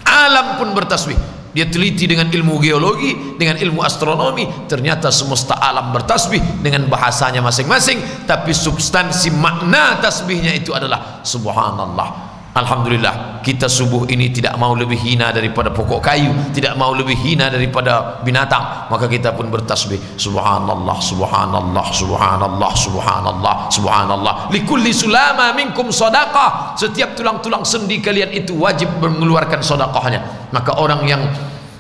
Speaker 2: Alam pun bertasbih. Dia teliti dengan ilmu geologi, dengan ilmu astronomi, ternyata semesta alam bertasbih dengan bahasanya masing-masing, tapi substansi makna tasbihnya itu adalah subhanallah. Alhamdulillah kita subuh ini tidak mau lebih hina daripada pokok kayu tidak mau lebih hina daripada binatang. Maka kita pun bertasbih subhanallah subhanallah subhanallah subhanallah subhanallah. Likulli sulama minkum sadaqah. Setiap tulang-tulang sendi kalian itu wajib mengeluarkan sedekahnya maka orang yang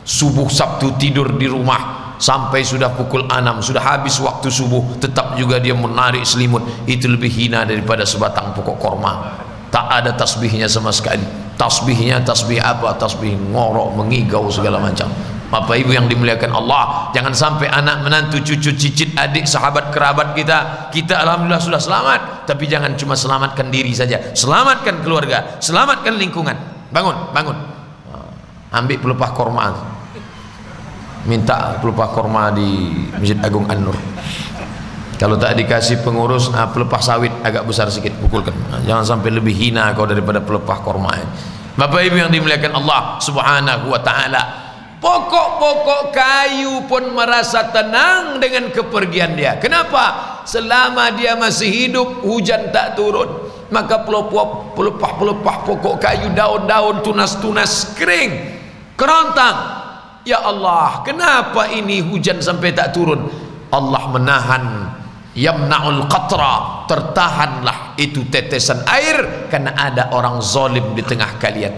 Speaker 2: subuh Sabtu tidur di rumah sampai sudah pukul 6 sudah habis waktu subuh tetap juga dia menarik selimut itu lebih hina daripada sebatang pokok korma tak ada tasbihnya sama sekali. Tasbihnya tasbih apa? Tasbih ngorok mengigau segala macam. Bapak ibu yang dimuliakan Allah? Jangan sampai anak menantu cucu cicit adik sahabat kerabat kita. Kita Alhamdulillah sudah selamat. Tapi jangan cuma selamatkan diri saja. Selamatkan keluarga. Selamatkan lingkungan. Bangun bangun. Ambil pelepah korma. Minta pelepah korma di Masjid Agung An-Nur kalau tak dikasih pengurus nah, pelepah sawit agak besar sedikit pukulkan. Nah, jangan sampai lebih hina kau daripada pelepah korma Bapak Ibu yang dimuliakan Allah Subhanahu wa taala pokok-pokok kayu pun merasa tenang dengan kepergian dia. Kenapa? Selama dia masih hidup hujan tak turun maka pelepah-pelepah pokok kayu daun-daun tunas-tunas kering kerontang. Ya Allah kenapa ini hujan sampai tak turun? Allah menahan yamna'ul qatra. Tertahanlah itu tetesan air karena ada orang zalim di tengah kalian.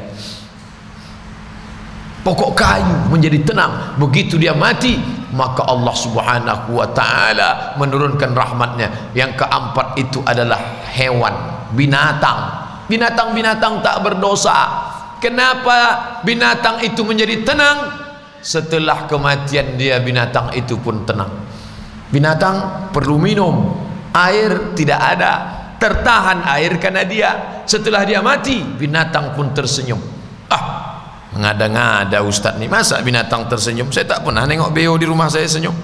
Speaker 2: Pokok kayu menjadi tenang. Begitu dia mati maka Allah subhanahu wa ta'ala menurunkan rahmatnya. Yang keempat itu adalah hewan binatang. Binatang-binatang tak berdosa. Kenapa binatang itu menjadi tenang? Setelah kematian dia binatang itu pun tenang binatang perlu minum. Air tidak ada. Tertahan air karena dia. Setelah dia mati binatang pun tersenyum. Ah mengada-ngada ustaz ni. Masa binatang tersenyum? Saya tak pernah nengok beo di rumah saya senyum.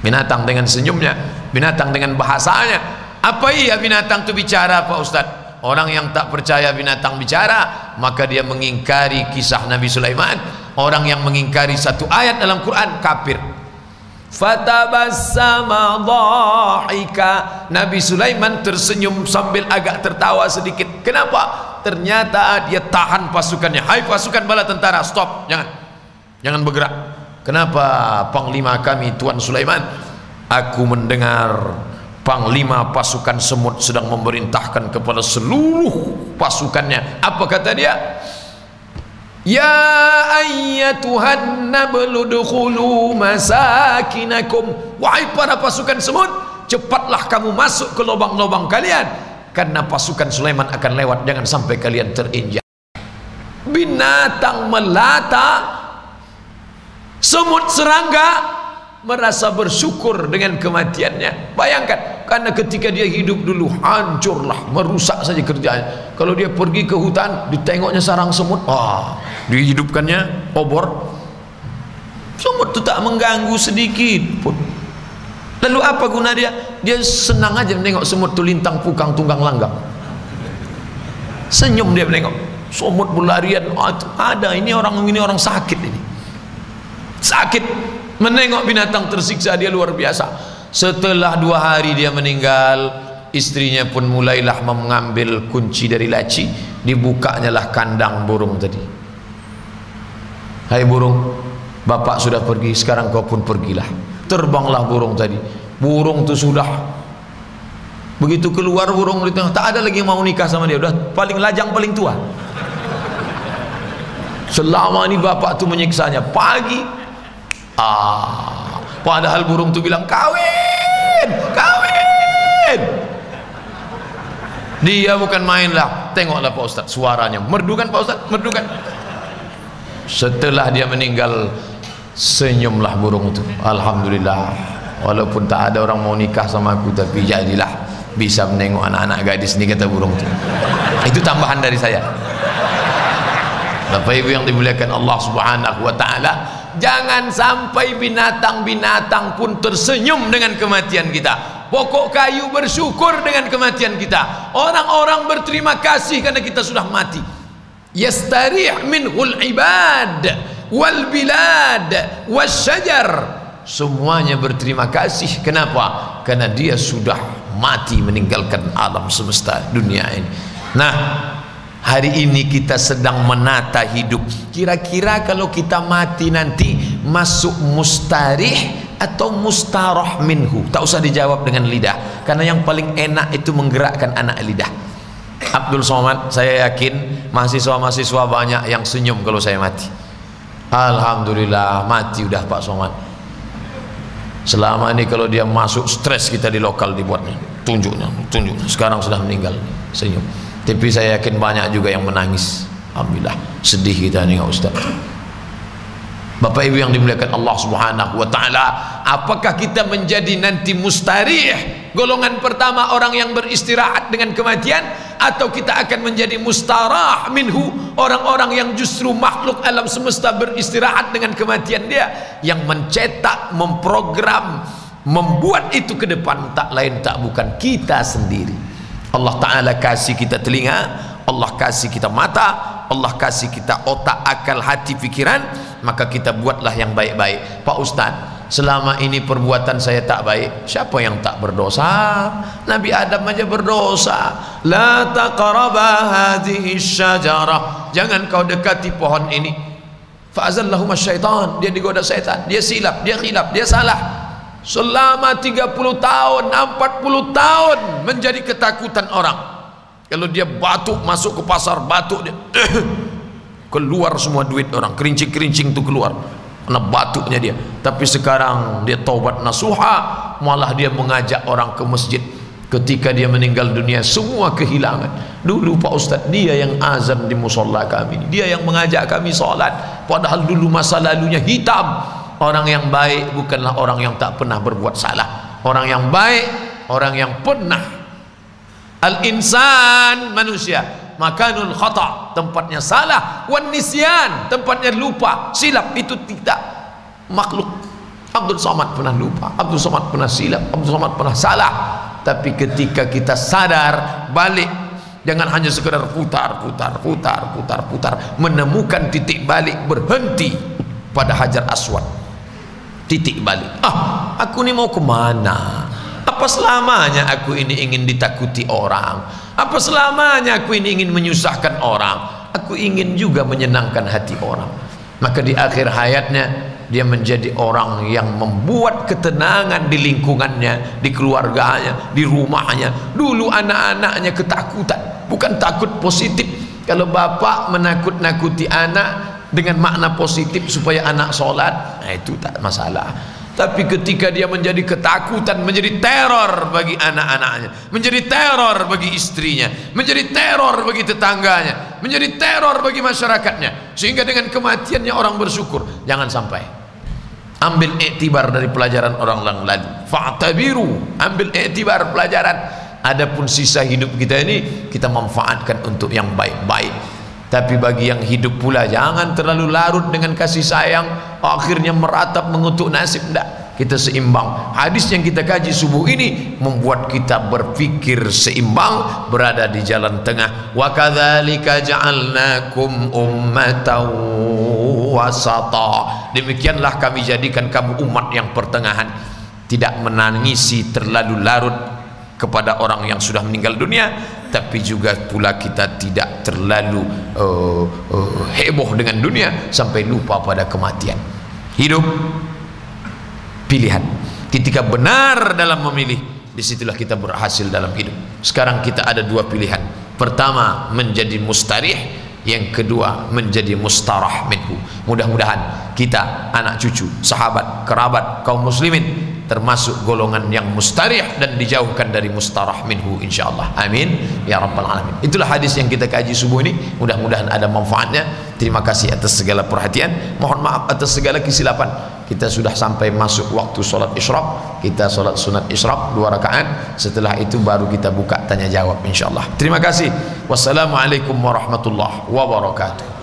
Speaker 2: Binatang dengan senyumnya binatang dengan bahasanya. Apa iya binatang tu bicara Pak Ustaz? Orang yang tak percaya binatang bicara maka dia mengingkari kisah Nabi Sulaiman. Orang yang mengingkari satu ayat dalam Quran kafir fatabassama dhahika. Nabi Sulaiman tersenyum sambil agak tertawa sedikit. Kenapa? Ternyata dia tahan pasukannya. Hai pasukan bala tentara stop. Jangan. Jangan bergerak. Kenapa panglima kami Tuan Sulaiman? Aku mendengar panglima pasukan semut sedang memerintahkan kepada seluruh pasukannya. Apa kata dia Ya ayyatuhan nablu dukhulu masakinakum. Wahai para pasukan semut Cepatlah kamu masuk ke lubang-lubang kalian Karena pasukan Sulaiman akan lewat Jangan sampai kalian terinjak. Binatang melata Semut serangga merasa bersyukur dengan kematiannya. Bayangkan karena ketika dia hidup dulu hancurlah merusak saja kerjaan. Kalau dia pergi ke hutan ditengoknya sarang semut ah dihidupkannya obor. Semut itu tak mengganggu sedikit pun. Lalu apa guna dia? Dia senang aja menengok semut itu lintang pukang tunggang langgang. Senyum dia menengok. Semut berlarian. Ah, ada. Ini orang ini orang sakit ini. Sakit. Menengok binatang tersiksa dia luar biasa setelah dua hari dia meninggal istrinya pun mulailah mengambil kunci dari laci. Dibukanya lah kandang burung tadi. Hai burung bapak sudah pergi sekarang kau pun pergilah. Terbanglah burung tadi. Burung tu sudah. Begitu keluar burung tengah tak ada lagi yang mau nikah sama dia. Sudah paling lajang paling tua. Selama ini bapak tu menyiksanya. Pagi. Ah, padahal burung tu bilang kawin, kawin. Dia bukan main lah. Tengoklah Pak Ustaz, suaranya merdu kan Pak Ustaz? Merdu kan? Setelah dia meninggal, senyumlah burung itu. Alhamdulillah. Walaupun tak ada orang mau nikah sama aku, tapi jadilah bisa menengok anak-anak gadis ni kata burung itu. Itu tambahan dari saya. Bapak Ibu yang dimuliakan Allah Subhanahu wa taala, jangan sampai binatang-binatang pun tersenyum dengan kematian kita. Pokok kayu bersyukur dengan kematian kita. Orang-orang berterima kasih karena kita sudah mati. Yastarih minhul ibad wal bilad wasyajar semuanya berterima kasih. Kenapa? karena dia sudah mati meninggalkan alam semesta dunia ini. Nah hari ini kita sedang menata hidup. Kira-kira kalau kita mati nanti masuk mustarih atau mustarah minhu? Tak usah dijawab dengan lidah. Karena yang paling enak itu menggerakkan anak lidah. Abdul Somad saya yakin mahasiswa-mahasiswa banyak yang senyum kalau saya mati. Alhamdulillah mati udah Pak Somad. Selama ini kalau dia masuk stres kita di lokal dibuatnya. Tunjuknya tunjuknya. Sekarang sudah meninggal senyum tapi saya yakin banyak juga yang menangis. Alhamdulillah. Sedih kita ni Ustaz. Bapak Ibu yang dimuliakan Allah Subhanahu wa taala, apakah kita menjadi nanti mustarih, golongan pertama orang yang beristirahat dengan kematian atau kita akan menjadi mustarah minhu, orang-orang yang justru makhluk alam semesta beristirahat dengan kematian dia yang mencetak, memprogram, membuat itu ke depan tak lain tak bukan kita sendiri. Allah Ta'ala kasih kita telinga Allah kasih kita mata Allah kasih kita otak, akal, hati, fikiran maka kita buatlah yang baik-baik. Pak Ustaz selama ini perbuatan saya tak baik siapa yang tak berdosa? Nabi Adam aja berdosa. La taqraba hadhihi syajarah. Jangan kau dekati pohon ini. Fa'azallahum syaitan. Dia digoda syaitan. Dia silap dia khilaf dia salah selama 30 tahun 40 tahun menjadi ketakutan orang. Kalau dia batuk masuk ke pasar batuk dia (clears throat) keluar semua duit orang. Kerincing-kerincing tu keluar. Kena batuknya dia. Tapi sekarang dia taubat nasuha malah dia mengajak orang ke masjid. Ketika dia meninggal dunia semua kehilangan. Dulu Pak Ustaz dia yang azan di musola kami. Dia yang mengajak kami solat. Padahal dulu masa lalunya hitam orang yang baik bukanlah orang yang tak pernah berbuat salah. Orang yang baik orang yang pernah. Al-insan manusia. Makanul khata tempatnya salah. Wan nisyan tempatnya lupa. Silap itu tidak. Makhluk. Abdul Somad pernah lupa. Abdul Somad pernah silap. Abdul Somad pernah salah. Tapi ketika kita sadar balik jangan hanya sekadar putar putar putar putar putar menemukan titik balik berhenti pada hajar aswad titik balik. Ah aku ni mau ke mana? Apa selamanya aku ini ingin ditakuti orang? Apa selamanya aku ini ingin menyusahkan orang? Aku ingin juga menyenangkan hati orang. Maka di akhir hayatnya dia menjadi orang yang membuat ketenangan di lingkungannya, di keluarganya, di rumahnya. Dulu anak-anaknya ketakutan, bukan takut positif. Kalau bapak menakut-nakuti anak dengan makna positif supaya anak solat, nah itu tak masalah. Tapi ketika dia menjadi ketakutan menjadi teror bagi anak-anaknya menjadi teror bagi istrinya menjadi teror bagi tetangganya menjadi teror bagi masyarakatnya sehingga dengan kematiannya orang bersyukur. Jangan sampai. Ambil iktibar dari pelajaran orang yang lalu fa'tabiru ambil iktibar pelajaran. Adapun sisa hidup kita ini kita manfaatkan untuk yang baik-baik tapi bagi yang hidup pula jangan terlalu larut dengan kasih sayang. Akhirnya meratap mengutuk nasib tidak kita seimbang. Hadis yang kita kaji subuh ini membuat kita berfikir seimbang berada di jalan tengah. Wa kadzalika ja'alnakum ummatan wasata. Demikianlah kami jadikan kamu umat yang pertengahan. Tidak menangisi terlalu larut kepada orang yang sudah meninggal dunia tapi juga pula kita tidak terlalu uh, uh, heboh dengan dunia sampai lupa pada kematian. Hidup pilihan. Ketika benar dalam memilih disitulah kita berhasil dalam hidup. Sekarang kita ada dua pilihan. Pertama menjadi mustarih yang kedua menjadi mustarah minhu. Mudah-mudahan kita anak cucu sahabat kerabat kaum muslimin termasuk golongan yang mustarih dan dijauhkan dari mustarah minhu insyaallah amin. Ya rabbal alamin. Itulah hadis yang kita kaji subuh ini. Mudah-mudahan ada manfaatnya terima kasih atas segala perhatian. Mohon maaf atas segala kesilapan. Kita sudah sampai masuk waktu solat isyraq. Kita solat sunat isyraq dua rakaat. Setelah itu baru kita buka tanya jawab insyaallah. Terima kasih. Wassalamualaikum warahmatullahi wabarakatuh